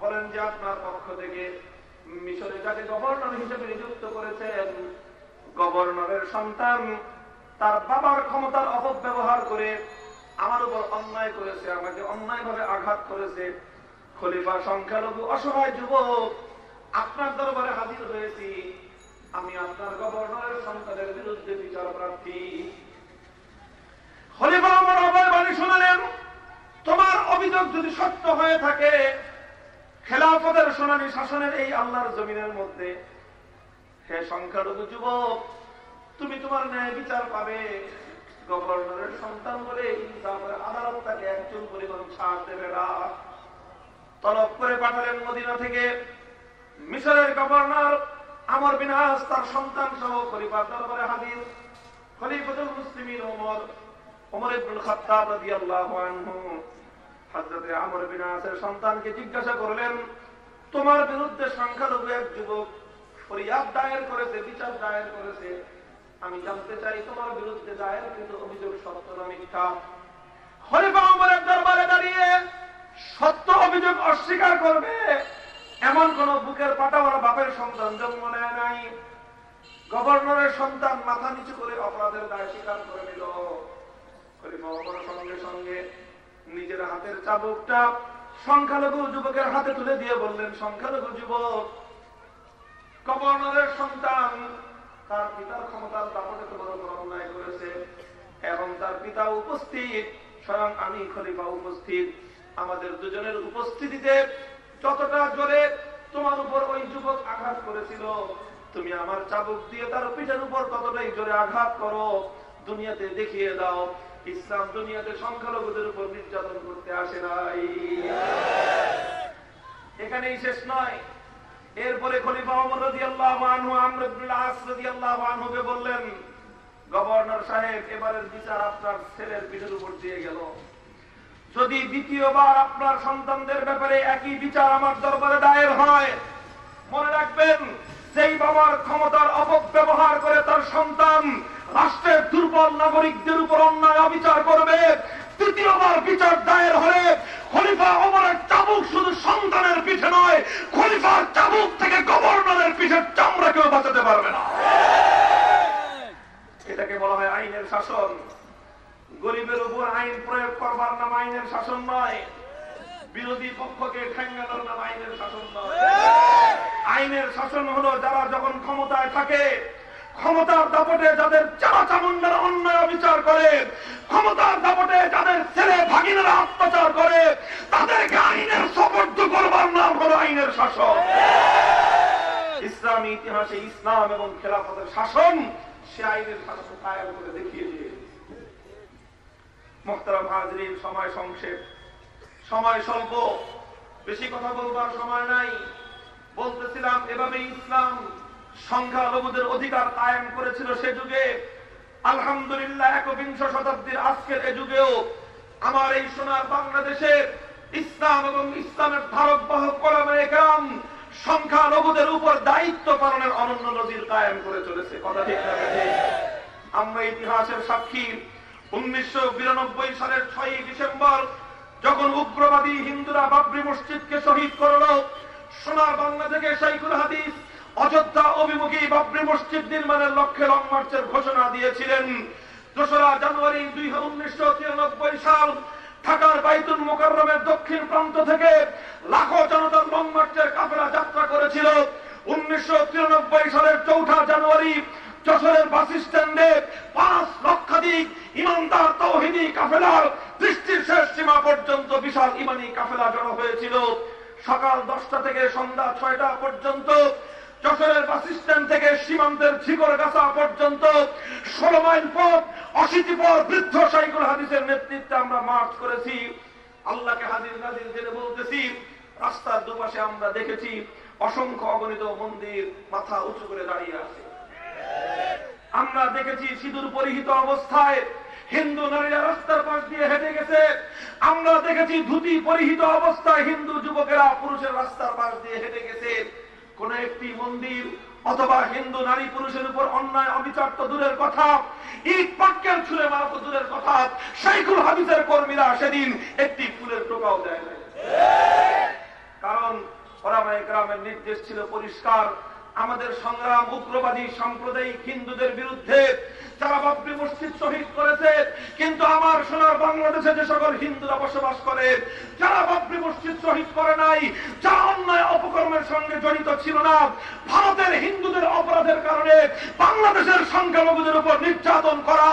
বলেন যে, আপনার পক্ষ থেকে মিশরে যাকে গভর্নর হিসেবে নিযুক্ত করেছেন। গভর্নরের সন্তান, তার বাবার ক্ষমতার অপব্যবহার করে আমার উপর অন্যায় করেছে, আমাকে অন্যায়ভাবে আঘাত করেছে। খলিফা সংখ্যালঘু অসহায় যুবক, আপনার দরবারে হাজির হয়েছি। আমি আপনার গভর্নরের সন্তানের বিরুদ্ধে বিচার প্রার্থী। খলিফা আমার অভয় বাণী শোনালেন, তোমার অভিযোগ যদি সত্য হয়ে থাকে, খেলাফতের শুনানি শাসনের এই আল্লাহর জমিনের মধ্যে হে সংখ্যালঘু যুবক, তুমি তোমার ন্যায় বিচার পাবে। গভর্নরের সন্তান বলে আদালত তাকে একজন পরিমাণ ছাড় দেবে না। তলব করে পাঠালেন মদিনা থেকে। মিশরের গভর্নর আমর বিনাস তার সন্তান সহ খলিফার দরবারে হাজির। খলিফাতুল মুসলিমিন ওমর ওমর ইবনুল খাত্তাব রাদিয়াল্লাহু আনহু। হযরতে আমর বিনাসের সন্তানকে জিজ্ঞাসা করলেন, তোমার বিরুদ্ধে সংখ্যালঘু এক যুবক ফরিয়াদ দায়ের করেছে, বিচার দায়ের করেছে। আমি জানতে চাই তোমার বিরুদ্ধে দায়ের কিন্তু অভিযোগ সত্য না মিথ্যা? অস্বীকার করবে, এমন কোন বুকের বাপের সন্তান জন্ম নেয় নাই। গভর্নরের সন্তান মাথা নিচু করে অপরাধের দায় স্বীকার করে নিল। সঙ্গে সঙ্গে নিজের হাতের চাবুকটা সংখ্যালঘু যুবকের হাতে তুলে দিয়ে বললেন, সংখ্যালঘু যুবক গভর্নরের সন্তান, তার পিতার ক্ষমতার দাপটে তোমার উপর অন্যায় করেছে এবং তার পিতা উপস্থিত, স্বয়ং আমি খলিফা উপস্থিত। আমাদের দুজনের উপস্থিতিতে যতটা জোরে তোমার উপর ওই যুবক আঘাত করেছিল, তুমি আমার চাবুক দিয়ে তার পিঠের উপর ততটাই জোরে আঘাত করো। দুনিয়াতে দেখিয়ে দাও, ইসলাম দুনিয়াতে সংখ্যালঘুদের উপর নির্যাতন করতে আসে নাই। এখানেই শেষ নয়। এরপরে খলিফা ওমর রাদিয়াল্লাহু আনহু, আমর বললেন, গভর্নর সাহেব, এবারের বিচার আপনার ছেলের পিঠের উপর দিয়ে গেল। যদি দ্বিতীয়বার আপনার সন্তানদের ব্যাপারে একই বিচার আমার দরবারে দায়ের হয়, মনে রাখবেন সেই বাবার ক্ষমতার অপব্যবহার করে তার সন্তান রাষ্ট্রের দুর্বল নাগরিকদের উপর অন্যায় অবিচার করবে তৃতীয়বার বিচার দায়ের হলে খলিফা ওমরের চাবুক শুধু সন্তানের পিঠে নয়, খলিফার চাবুক থেকে গভর্নরের পিঠের চামড়া কেউ বাঁচাতে পারবে না। এটাকে বলা হয় আইনের শাসন। গরিবের উপর আইন প্রয়োগ করবার নাম আইনের শাসন নয়। বিরোধী পক্ষকে ঠেঙ্গানোর নাম আইনের শাসন নয়। আইনের শাসন হলো যারা যখন ক্ষমতায় থাকে ক্ষমতার দাপটে যাদের চারা চামুন্ডারা অন্যায় বিচার করে, ক্ষমতার দাপটে যাদের ছেলে ভাগিনারা অত্যাচার করে, তাদেরকে আইনের সপর্দ করবার নাম হলো আইনের শাসন। ইসলামী ইতিহাসে ইসলাম এবং খেলাফতের শাসন, সে আইনের শাসন কায়েম করে দেখিয়ে হাজরিন, সময় সংক্ষেপ। সময় স্বল্প। বেশি কথা বলবার সময় নাই। বলতেছিলাম এভাবে ইসলাম সংখ্যালঘুদের অধিকার কায়েম করেছিল সে যুগে। আলহামদুলিল্লাহ একবিংশ শতাব্দীর আজকের এ যুগেও আমার এই সোনার বাংলাদেশে ইসলাম এবং ইসলামের ধারক বাহক কলাম সংখ্যালঘুদের উপর দায়িত্ব পালনের অনন্য নজির কায়েম করে চলেছে। কথা ঠিক আমরা ইতিহাসের সাক্ষী। উনিশশো বিরানব্বই সালের ছয়ই ডিসেম্বর যখন উগ্রবাদী হিন্দুরা বাবরি মসজিদকে শহীদ করল, সোনার বাংলা থেকে শাইকুল হাদিস অযোধ্যা অভিমুখী বাবরি মসজিদ নির্মাণের লক্ষ্যে লং মার্চের ঘোষণা দিয়েছিলেন। দোসরা জানুয়ারি দুই উনিশশো সাল ঢাকার বাইতুল মোকাররমের দক্ষিণ প্রান্ত থেকে লাখো জনতার লং মার্চের কাফেলা যাত্রা করেছিল। উনিশশো সালের চৌঠা জানুয়ারি যশোরের বাস স্ট্যান্ডে পাঁচ লক্ষাধিক ইমানদার তৌহিদি কাফেলার দৃষ্টির শেষ সীমা পর্যন্ত বিশাল ইমানি কাফেলা জড়ো হয়েছিল। সকাল দশটা থেকে সন্ধ্যা ছয়টা পর্যন্ত যশোরের বাস স্ট্যান্ড থেকে সীমান্তের ঝিকর গাছা পর্যন্ত ষোলো মাইল পথ অশীতি পর বৃদ্ধ সাইকুল হাদিসের নেতৃত্বে আমরা মার্চ করেছি। আল্লাহকে হাজির নাজির জেনে বলতেছি, রাস্তার দুপাশে আমরা দেখেছি অসংখ্য অগণিত মন্দির মাথা উঁচু করে দাঁড়িয়ে আছে। আমরা দেখেছি সিঁদুর পরিহিত অবস্থায় হিন্দু নারীরা রাস্তার পাশ দিয়ে হেঁটে গেছে। আমরা দেখেছি ধুতি পরিহিত অবস্থায় হিন্দু যুবকেরা পুরুষের রাস্তার পাশ দিয়ে হেঁটে গেছে। কোন একটি মন্দির অথবা হিন্দু নারী পুরুষের উপর অন্যায় অবিচার তো দূরের কথা। ঈদ পাক্কের ছুঁড়ে মারা তো দূরের কথা। শাইখুল হাদিসের কর্মীরা সেদিন একটি ফুলের টোকাও দেয়। কারণ ওরামায় গ্রামের নির্দেশ ছিল পরিষ্কার। আমাদের সংগ্রাম উগ্রবাদী সাম্প্রদায়িক হিন্দুদের বিরুদ্ধে তারা বাবরি মসজিদ শহীদ করেছে, কিন্তু আমার সোনার বাংলাদেশে যে সকল হিন্দুরা বসবাস করে, যারা বাবরি মসজিদ শহীদ করে নাই, যারা অন্যায় অপকর্মের সঙ্গে জড়িত ছিল না, ভারতের হিন্দুদের অপরাধের কারণে বাংলাদেশের সংখ্যালঘুদের উপর নির্যাতন করা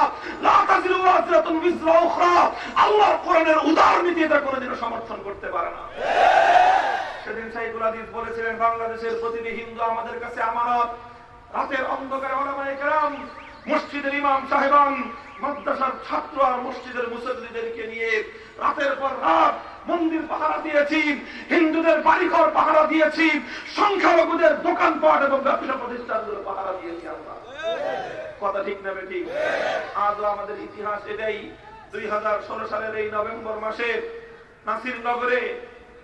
আল্লাহর কোরআনের উদার নীতি এটা কোনোদিনও সমর্থন করতে পারে না। সেদিন সাইকুল আদিস বলেছিলেন, বাংলাদেশের প্রতিটি হিন্দু আমাদের কাছে আমানত। রাতের অন্ধকারে ওলামায়ে কেরাম, মসজিদের ইমাম সাহেবান, মাদ্রাসার ছাত্র আর মসজিদের মুসল্লিদেরকে নিয়ে রাতের পর রাত মন্দির পাহারা দিয়েছি, হিন্দুদের বাড়িঘর পাহারা দিয়েছি, সংখ্যালঘুদের দোকানপাট এবং ব্যবসা প্রতিষ্ঠানগুলো পাহারা দিয়েছি আমরা। কথা ঠিক নেবে ঠিক আজও আমাদের ইতিহাস এটাই। দুই হাজার ষোলো সালের এই নভেম্বর মাসে নাসির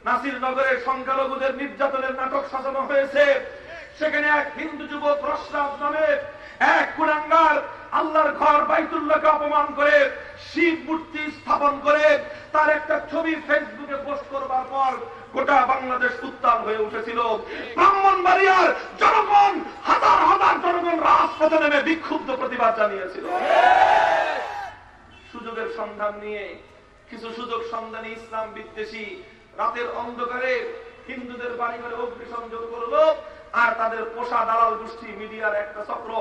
নাসির নগরে সংখ্যালঘুদের নির্যাতনের নাটক সাজানো হয়েছে। সেখানে এক হিন্দু যুবক রসরাজ নামে এক কুরাঙ্গার আল্লাহর ঘর বাইতুল্লাহকে অপমান করে, শিব মূর্তি স্থাপন করে, তার একটা ছবি ফেসবুকে পোস্ট করবার পর গোটা বাংলাদেশ উত্তাল হয়ে উঠেছিল। ব্রাহ্মণবাড়িয়ার জনগণ, হাজার হাজার জনগণ রাজপথে নেমে বিক্ষুব্ধ প্রতিবাদ জানিয়েছিল। সুযোগের সন্ধান নিয়ে, কিছু সুযোগ সন্ধানী ইসলাম বিদ্বেষী রাতের অন্ধকারে হিন্দুদের বাড়ি ঘরে অগ্নিসংযোগ করল, আর তাদের পোষা দালাল গোষ্ঠী মিডিয়ার একটা চক্র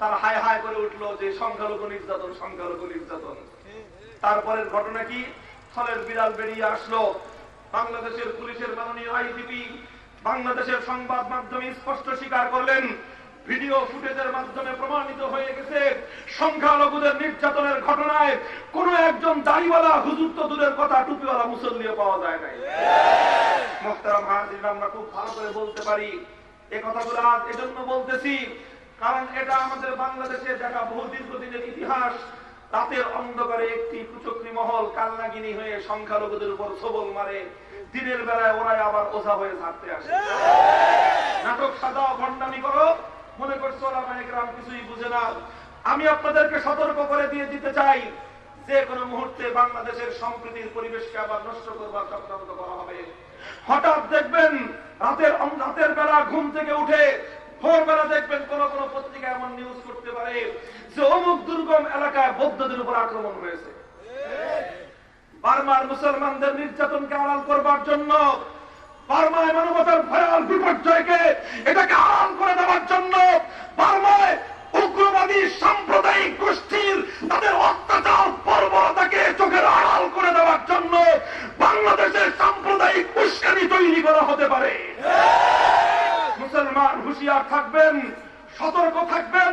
তারা হায় হায় করে উঠল যে সংখ্যালঘু নির্যাতন সংখ্যালঘু নির্যাতন। তারপরের ঘটনা কি? ফলের বিড়াল বেরিয়ে আসলো। বাংলাদেশের পুলিশের মাননীয় আইজিপি বাংলাদেশের সংবাদ মাধ্যমে স্পষ্ট স্বীকার করলেন ভিডিও ফুটেজের মাধ্যমে প্রমাণিত হয়ে গেছে, সংখ্যালঘুদের নির্যাতনের ঘটনায় কোন একজন দাড়িওয়ালা হুজুর তো দূরের কথা, টুপিওয়ালা মুসল্লিও পাওয়া যায় নাই। মোহতারাম হাজির, আমরা খুব ভালো করে বলতে পারি এ কথাগুলো আজ এজন্য বলতেছি, কারণ এটা আমাদের বাংলাদেশে দেখা বহু দীর্ঘদিনের ইতিহাস। রাতের অন্ধকারে একটি কুচক্রি মহল কালনাগিনী হয়ে সংখ্যালঘুদের উপর সবল মারে, দিনের বেলায় ওরাই আবার ওঝা হয়ে থাকতে আসে। নাটক সাজাও, ভণ্ডামি করো মনে করছ গ্রাম কিছুই বুঝে না। আমি আপনাদেরকে সতর্ক করে দিয়ে দিতে চাই, যে কোনো মুহূর্তে বাংলাদেশের সম্প্রীতির পরিবেশকে আবার নষ্ট করবার চক্রান্ত করা হবে। হঠাৎ দেখবেন রাতের রাতের বেলা ঘুম থেকে উঠে ভোরবেলা দেখবেন কোন কোন পত্রিকা এমন নিউজ করতে পারে যে অমুক দুর্গম এলাকায় বৌদ্ধদের উপর আক্রমণ হয়েছে। বার্মার মুসলমানদের নির্যাতনকে আড়াল করবার জন্য বার্মায় মানবতার ভয়াল বিপর্যয়কে এটাকে আড়াল করে দেওয়ার জন্য বার্মায় উগ্রবাদী সাম্প্রদায়িক গোষ্ঠীর তাদের অত্যাচার বর্বরতাকে চোখের আড়াল করে দেওয়ার জন্য বাংলাদেশের সাম্প্রদায়িক উস্কানি তৈরি করা হতে পারে। মুসলমান হুঁশিয়ার থাকবেন সতর্ক থাকবেন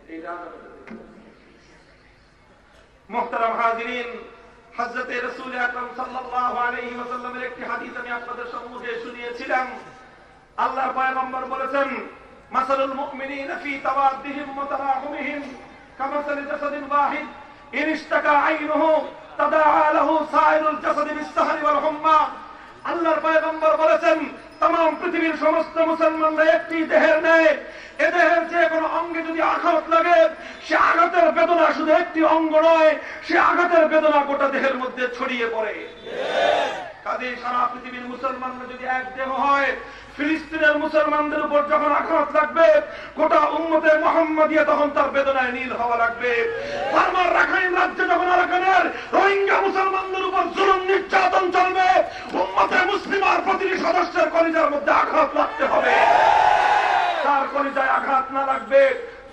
আল্লাহ পয়গম্বর বলেছেন, মাসালুল মুমিনিন ফি তাওয়াদ্দিহিম ওয়া তারাহুমিহিম কামাসালি জাসাদিন ওয়াহিদ, ইন ইশতাকা আইনুহু তাদাআ লাহু সাইরুল জাসাদি বিস আল্লাহর পয়গম্বর বলেছেন তাম পৃথিবীর সমস্ত মুসলমানরা একটি দেহের নেয় এ দেহের যে কোনো অঙ্গে যদি আঘাত লাগে, সে আঘাতের বেদনা শুধু একটি অঙ্গ নয়, সে আঘাতের বেদনা গোটা দেহের মধ্যে ছড়িয়ে পড়ে। কাজে সারা পৃথিবীর মুসলমানরা যদি এক দেহ হয় ফিলিস্তিনের মুসলমানদের উপর যখন আঘাত লাগবে, গোটা উম্মতে মোহাম্মদিয়া তখন তার বেদনায় নীল হওয়া লাগবে। বার্মার রাখাইন রাজ্যে যখন আরাকানের রোহিঙ্গা মুসলমানদের উপর জুলুম, নির্যাতন চলবে, উম্মতে মুসলিম আর প্রতিটি সদস্যের কলিজার মধ্যে আঘাত লাগতে হবে। তার কলিজায় আঘাত না লাগবে,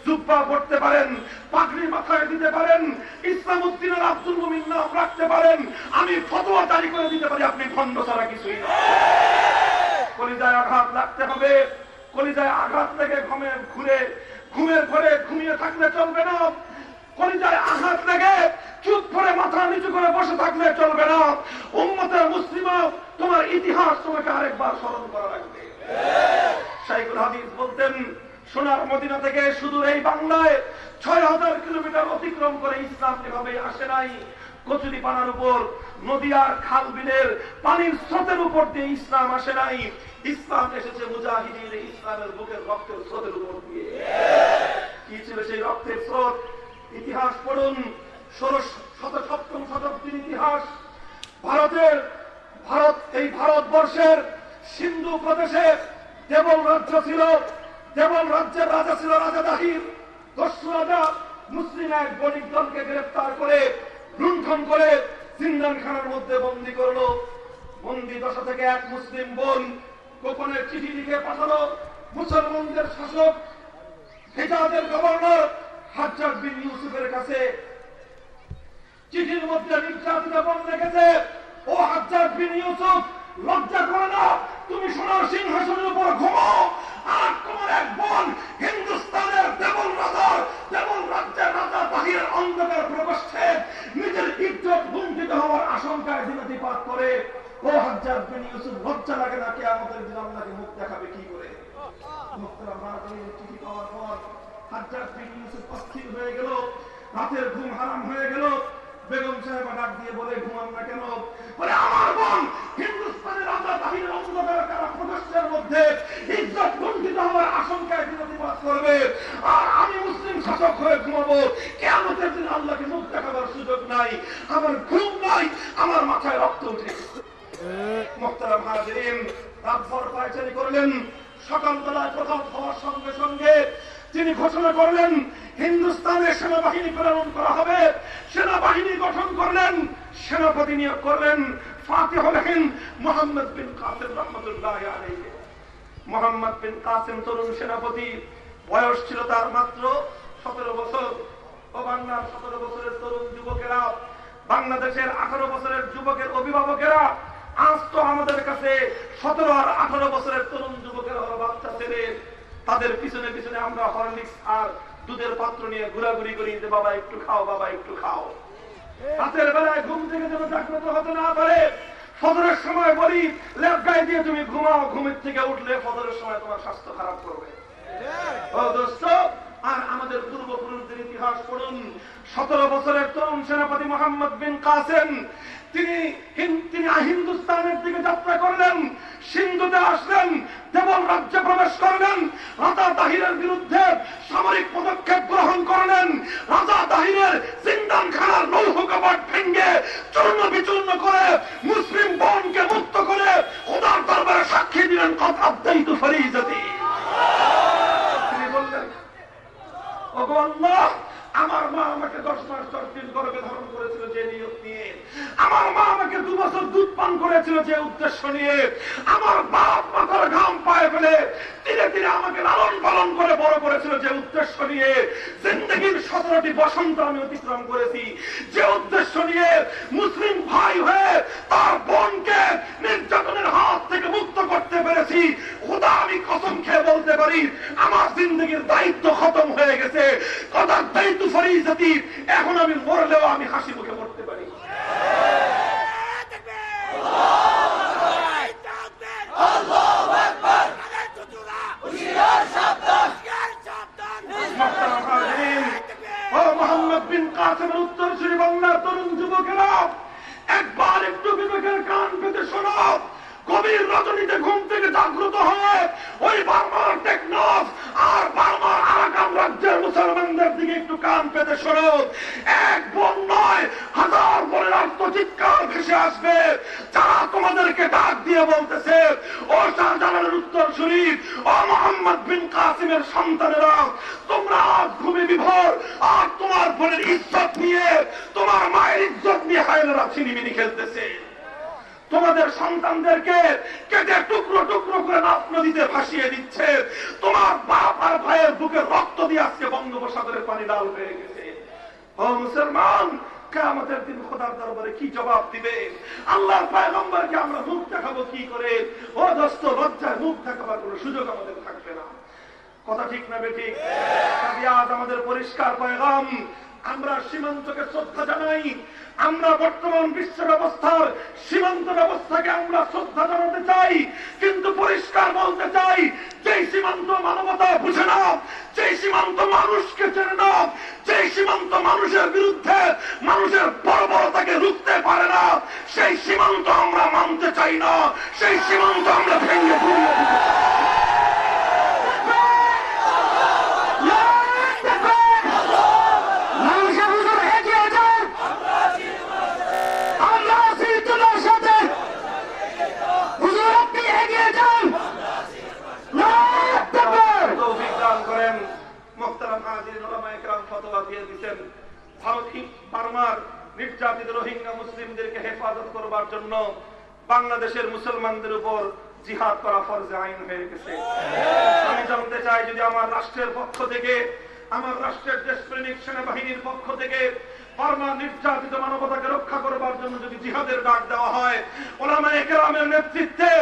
জুব্বা পড়তে পারেন, পাগড়ি মাথায় দিতে পারেন ইসলাম উদ্দিনের আব্দুল মুমিন নাম রাখতে পারেন। আমি ফতোয়া জারি করে দিতে পারি, আপনি খন্ড ছাড়া কিছুই না। কলিজায় আঘাত লাগতে হবে। কলিজায় আঘাত লেগে ঘুমে ঘুরে ঘুমের ঘরে ঘুমিয়ে থাকলে চলবে না। কলিজায় আঘাত লেগে চুপ করে মাথা নিচু করে বসে থাকলে চলবে না। উম্মতের মুসলিমা তোমার ইতিহাস তোমাকে আরেকবার স্মরণ করা লাগবে শাইখুল হাদিস বলতেন, সোনার মদিনা থেকে শুধু এই বাংলায় ছয় হাজার কিলোমিটার অতিক্রম করে ইসলাম এভাবে আসে নাই। কচুরি পানার উপর নদিয়ার খাল বিলের পানির স্রোতের উপর দিয়ে ইসলাম আসে নাই। ইসলাম এসেছে মুজাহিদিন ইসলামের বুকের রক্তের স্রোতের উপর দিয়ে। কি ছিল সেই রক্তের স্রোত? ইতিহাস পড়ুন। ষোড়শ শত সপ্তম শতাব্দীর ইতিহাস। ভারতের, ভারত, এই ভারতবর্ষের সিন্ধু প্রদেশে দেবল রাজ্য ছিল। দেবল রাজ্যের রাজা ছিল রাজা দাহির দস্যু রাজা মুসলিম এক বণিক দলকে গ্রেফতার করে লুণ্ঠন করে জিন্দানখানার মধ্যে বন্দি করল। বন্দি দশা থেকে এক মুসলিম বোন গোপনে চিঠি লিখে পাঠালো। মুসলমানদের শাসক, হেজাজের গভর্নর হাজ্জাজ বিন ইউসুফের কাছে চিঠির মধ্যে নির্যাতিত বন রেখেছে। ও হাজ্জাজ বিন ইউসুফ, লজ্জা করে না, তুমি সোনার সিংহাসনের উপর ঘুমাও আর তোমার এক বোন হিন্দুস্তানের দেবল রাজার, দেবল রাজ্যের রাজা বাহিরের অন্ধকার প্রকোষ্ঠে নিজের ইজ্জত লুণ্ঠিত হওয়ার আশঙ্কায় দিনাতিপাত করে, ও হাজ্জাজ বিন ইউসুফ লজ্জা লাগে না কে আমাদের দিন আল্লাহকে মুখ দেখাবে কি করে? মুক্তারা মারাতারির চিঠি পাওয়ার পর হাজ্জাজ বিন ইউসুফ অস্থির হয়ে গেল, রাতের ঘুম হারাম হয়ে গেল বেগম সাহেবা ডাক দিয়ে বলে, ঘুমান না কেন? বলে, আমার বোন হিন্দুস্তানের রাজা বাহিনীর অন্ধকার কারা প্রদর্শের মধ্যে ইজ্জত লুণ্ঠিত হওয়ার আশঙ্কায় বিরোধিবাদ করবে? আর আমি মুসলিম শাসক হয়ে ঘুমাবো। কেমতের দিন আল্লাহকে মুখ দেখাবার সুযোগ নাই। আমার ঘুম নাই, আমার মাথায় রক্ত উঠে মোহতারাম হাজিরিন, রাতভর পায়চারি করলেন। সকালবেলায় প্রথম হওয়ার সঙ্গে সঙ্গে তিনি ঘোষণা করলেন, হিন্দুস্তানের সেনাবাহিনী প্রেরণ করা হবে, সেনাবাহিনী গঠন করলেন, সেনাপতি নিয়োগ করলেন ফাতে হলেন মোহাম্মদ বিন কাসেম রহমতুল্লাহ মোহাম্মদ বিন কাসেম তরুণ সেনাপতি, বয়স ছিল তার মাত্র সতেরো বছর। ও বাংলার সতেরো বছরের তরুণ যুবকেরা, বাংলাদেশের আঠারো বছরের যুবকের অভিভাবকেরা, আজ তো আমাদের কাছে সতেরো আর আঠারো বছরের তরুণ যুবকেরা বাচ্চা ছেলে। তাদের পিছনে পিছনে আমরা হরলিক্স আর দুধের পাত্র নিয়ে ঘুরাঘুরি করি যে বাবা একটু খাও বাবা একটু খাও। রাতের বেলায় ঘুম থেকে যেন জাগ্রত হতে না পারে ফজরের সময় বলি লেপ গায়ে দিয়ে তুমি ঘুমাও ঘুমের থেকে উঠলে ফজরের সময় তোমার স্বাস্থ্য খারাপ করবে। ও দোস্ত আর আমাদের পূর্বপুরুষদের ইতিহাস পড়ুন। সতেরো বছরের তরুণ সেনাপতি মোহাম্মদ বিন কাসেম, তিনি তিনি হিন্দুস্তানের দিকে যাত্রা করলেন, সিন্ধুতে আসলেন, দেবল রাজ্যে প্রবেশ করলেন, রাজা তাহিরের বিরুদ্ধে সামরিক পদক্ষেপ গ্রহণ করলেন, রাজা তাহিরের জিন্দান খানার লৌহ কপাট ভেঙ্গে চূর্ণ বিচূর্ণ করে মুসলিম বনকে মুক্ত করে খোদার দরবারে সাক্ষী দিলেন কথা আব্দাইতু ফরিজতি। তিনি আমার মা আমাকে দশ মাস দশ দিন গর্বে ধারণ করেছিল যে নিয়ত নিয়ে। আমার মা আমাকে দু বছর দুধ পান করেছিল যে উদ্দেশ্য নিয়ে। আমার বাপ মাথার ঘাম পায়ে ফেলে ধীরে আমাকে লালন হাত থেকে মুক্ত করতে পেরেছি, খোদা আমি কসম খেয়ে বলতে পারি, আমার জিন্দগির দায়িত্ব খতম হয়ে গেছে। কথার দায়িত্ব ফরিজতি এখন আমি মরলেও আমি হাসি মুখে ও বিন কাসেমের উত্তরসূরি বাংলার তরুণ যুবকেরা একবার একটু বিবেকের কান পেতে শোনো। গভীর রজনীতে ঘুম থেকে জাগ্রত হয় ওই বার্মার টেকনফ আর বার্মার আরাকান রাজ্যের মুসলমানদের দিকে একটু কান পেতে শোনো এক বোন নয়, হাজার বোনের আত্মচিৎকার ভেসে আসবে। যারা তোমাদেরকে ডাক দিয়ে বলতেছে, ও শাহজালালের উত্তর শরীফ, ও মোহাম্মদ বিন কাসিমের সন্তানেরা, তোমরা আজ ঘুমে বিভোর, আর তোমার বোনের ইজ্জত নিয়ে, তোমার মায়ের ইজ্জত নিয়ে হায়নারা ছিনিমিনি খেলতেছে। তোমাদের সন্তানদেরকে কেটে টুকরো টুকরো করে নাফ নদীতে ভাসিয়ে দিচ্ছে। তোমার বাপ আর ভাইয়ের বুকে রক্ত দিয়ে আজকে বঙ্গোপসাগরের পানি লাল হয়ে গেছে। ও মুসলমান কেমতের দিন খোদার দরবারে কি জবাব দিবে? আল্লাহর পায়গম্বরকে আমরা মুখ দেখাবো কি করে? ও দোস্ত, লজ্জায় মুখ দেখাবার কোনো সুযোগ আমাদের থাকবে না। কথা ঠিক না বেঠিক আজ আমাদের পরিষ্কার পয়গাম আমরা সীমান্তকে শ্রদ্ধা জানাই। আমরা বর্তমান বিশ্ব ব্যবস্থার সীমান্ত ব্যবস্থাকে আমরা শ্রদ্ধা জানাতে চাই, কিন্তু পরিষ্কার বলতে চাই যে সীমান্ত মানবতা বুঝে না যে সীমান্ত মানুষকে চেনে না যে সীমান্ত মানুষের বিরুদ্ধে মানুষের বর্বরতাকে রুখতে পারে না, সেই সীমান্ত আমরা মানতে চাই না, সেই সীমান্ত আমরা ভেঙে ভুলিয়ে দিতে চাই। তৌফিক দান করেন মোহতারাম হাজির ওলামা একরাম ফতোয়া দিয়ে দিচ্ছেন বার্মার নির্যাতিত রোহিঙ্গা মুসলিমদেরকে হেফাজত করবার জন্য বাংলাদেশের মুসলমানদের উপর জিহাদ করা ফরজে আইন হয়ে গেছে। আমি জানতে চাই, যদি আমার রাষ্ট্রের পক্ষ থেকে, আমার রাষ্ট্রের দেশপ্রেমিক সেনাবাহিনীর পক্ষ থেকে বার্মা নির্যাতিত মানবতাকে রক্ষা করবার জন্য যদি জিহাদের ডাক দেওয়া হয় ওলামা একরামের নেতৃত্বে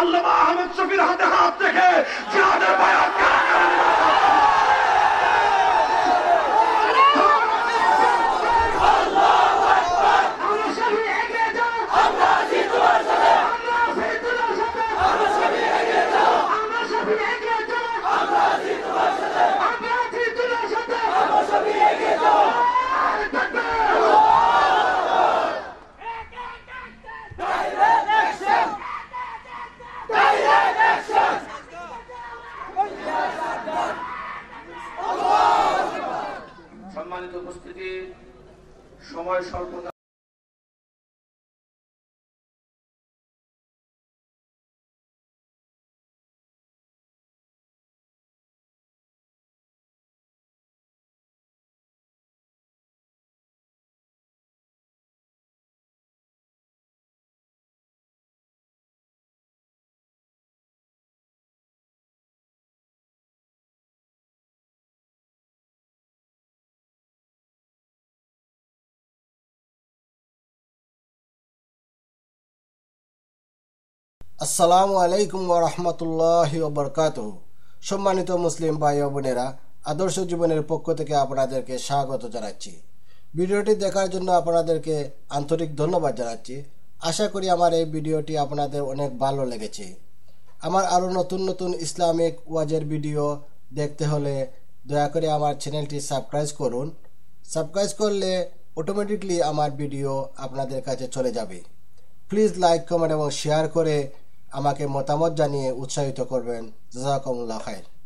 আল্লামা আহমদ শফির হাতে হাত রেখে জিহাদের বায়াত Yeah. আসসালামু আলাইকুম রহমতুল্লাহ বরকাত সম্মানিত মুসলিম ভাই বোনেরা, আদর্শ জীবনের পক্ষ থেকে আপনাদেরকে স্বাগত জানাচ্ছি। ভিডিওটি দেখার জন্য আপনাদেরকে আন্তরিক ধন্যবাদ জানাচ্ছি। আশা করি আমার এই ভিডিওটি আপনাদের অনেক ভালো লেগেছে। আমার আরও নতুন নতুন ইসলামিক ওয়াজের ভিডিও দেখতে হলে দয়া করে আমার চ্যানেলটি সাবস্ক্রাইব করুন। সাবস্ক্রাইব করলে অটোমেটিকলি আমার ভিডিও আপনাদের কাছে চলে যাবে। প্লিজ লাইক, কমেন্ট এবং শেয়ার করে আমাকে মতামত জানিয়ে উৎসাহিত করবেন। জাজাকুমুল্লাহ খায়ের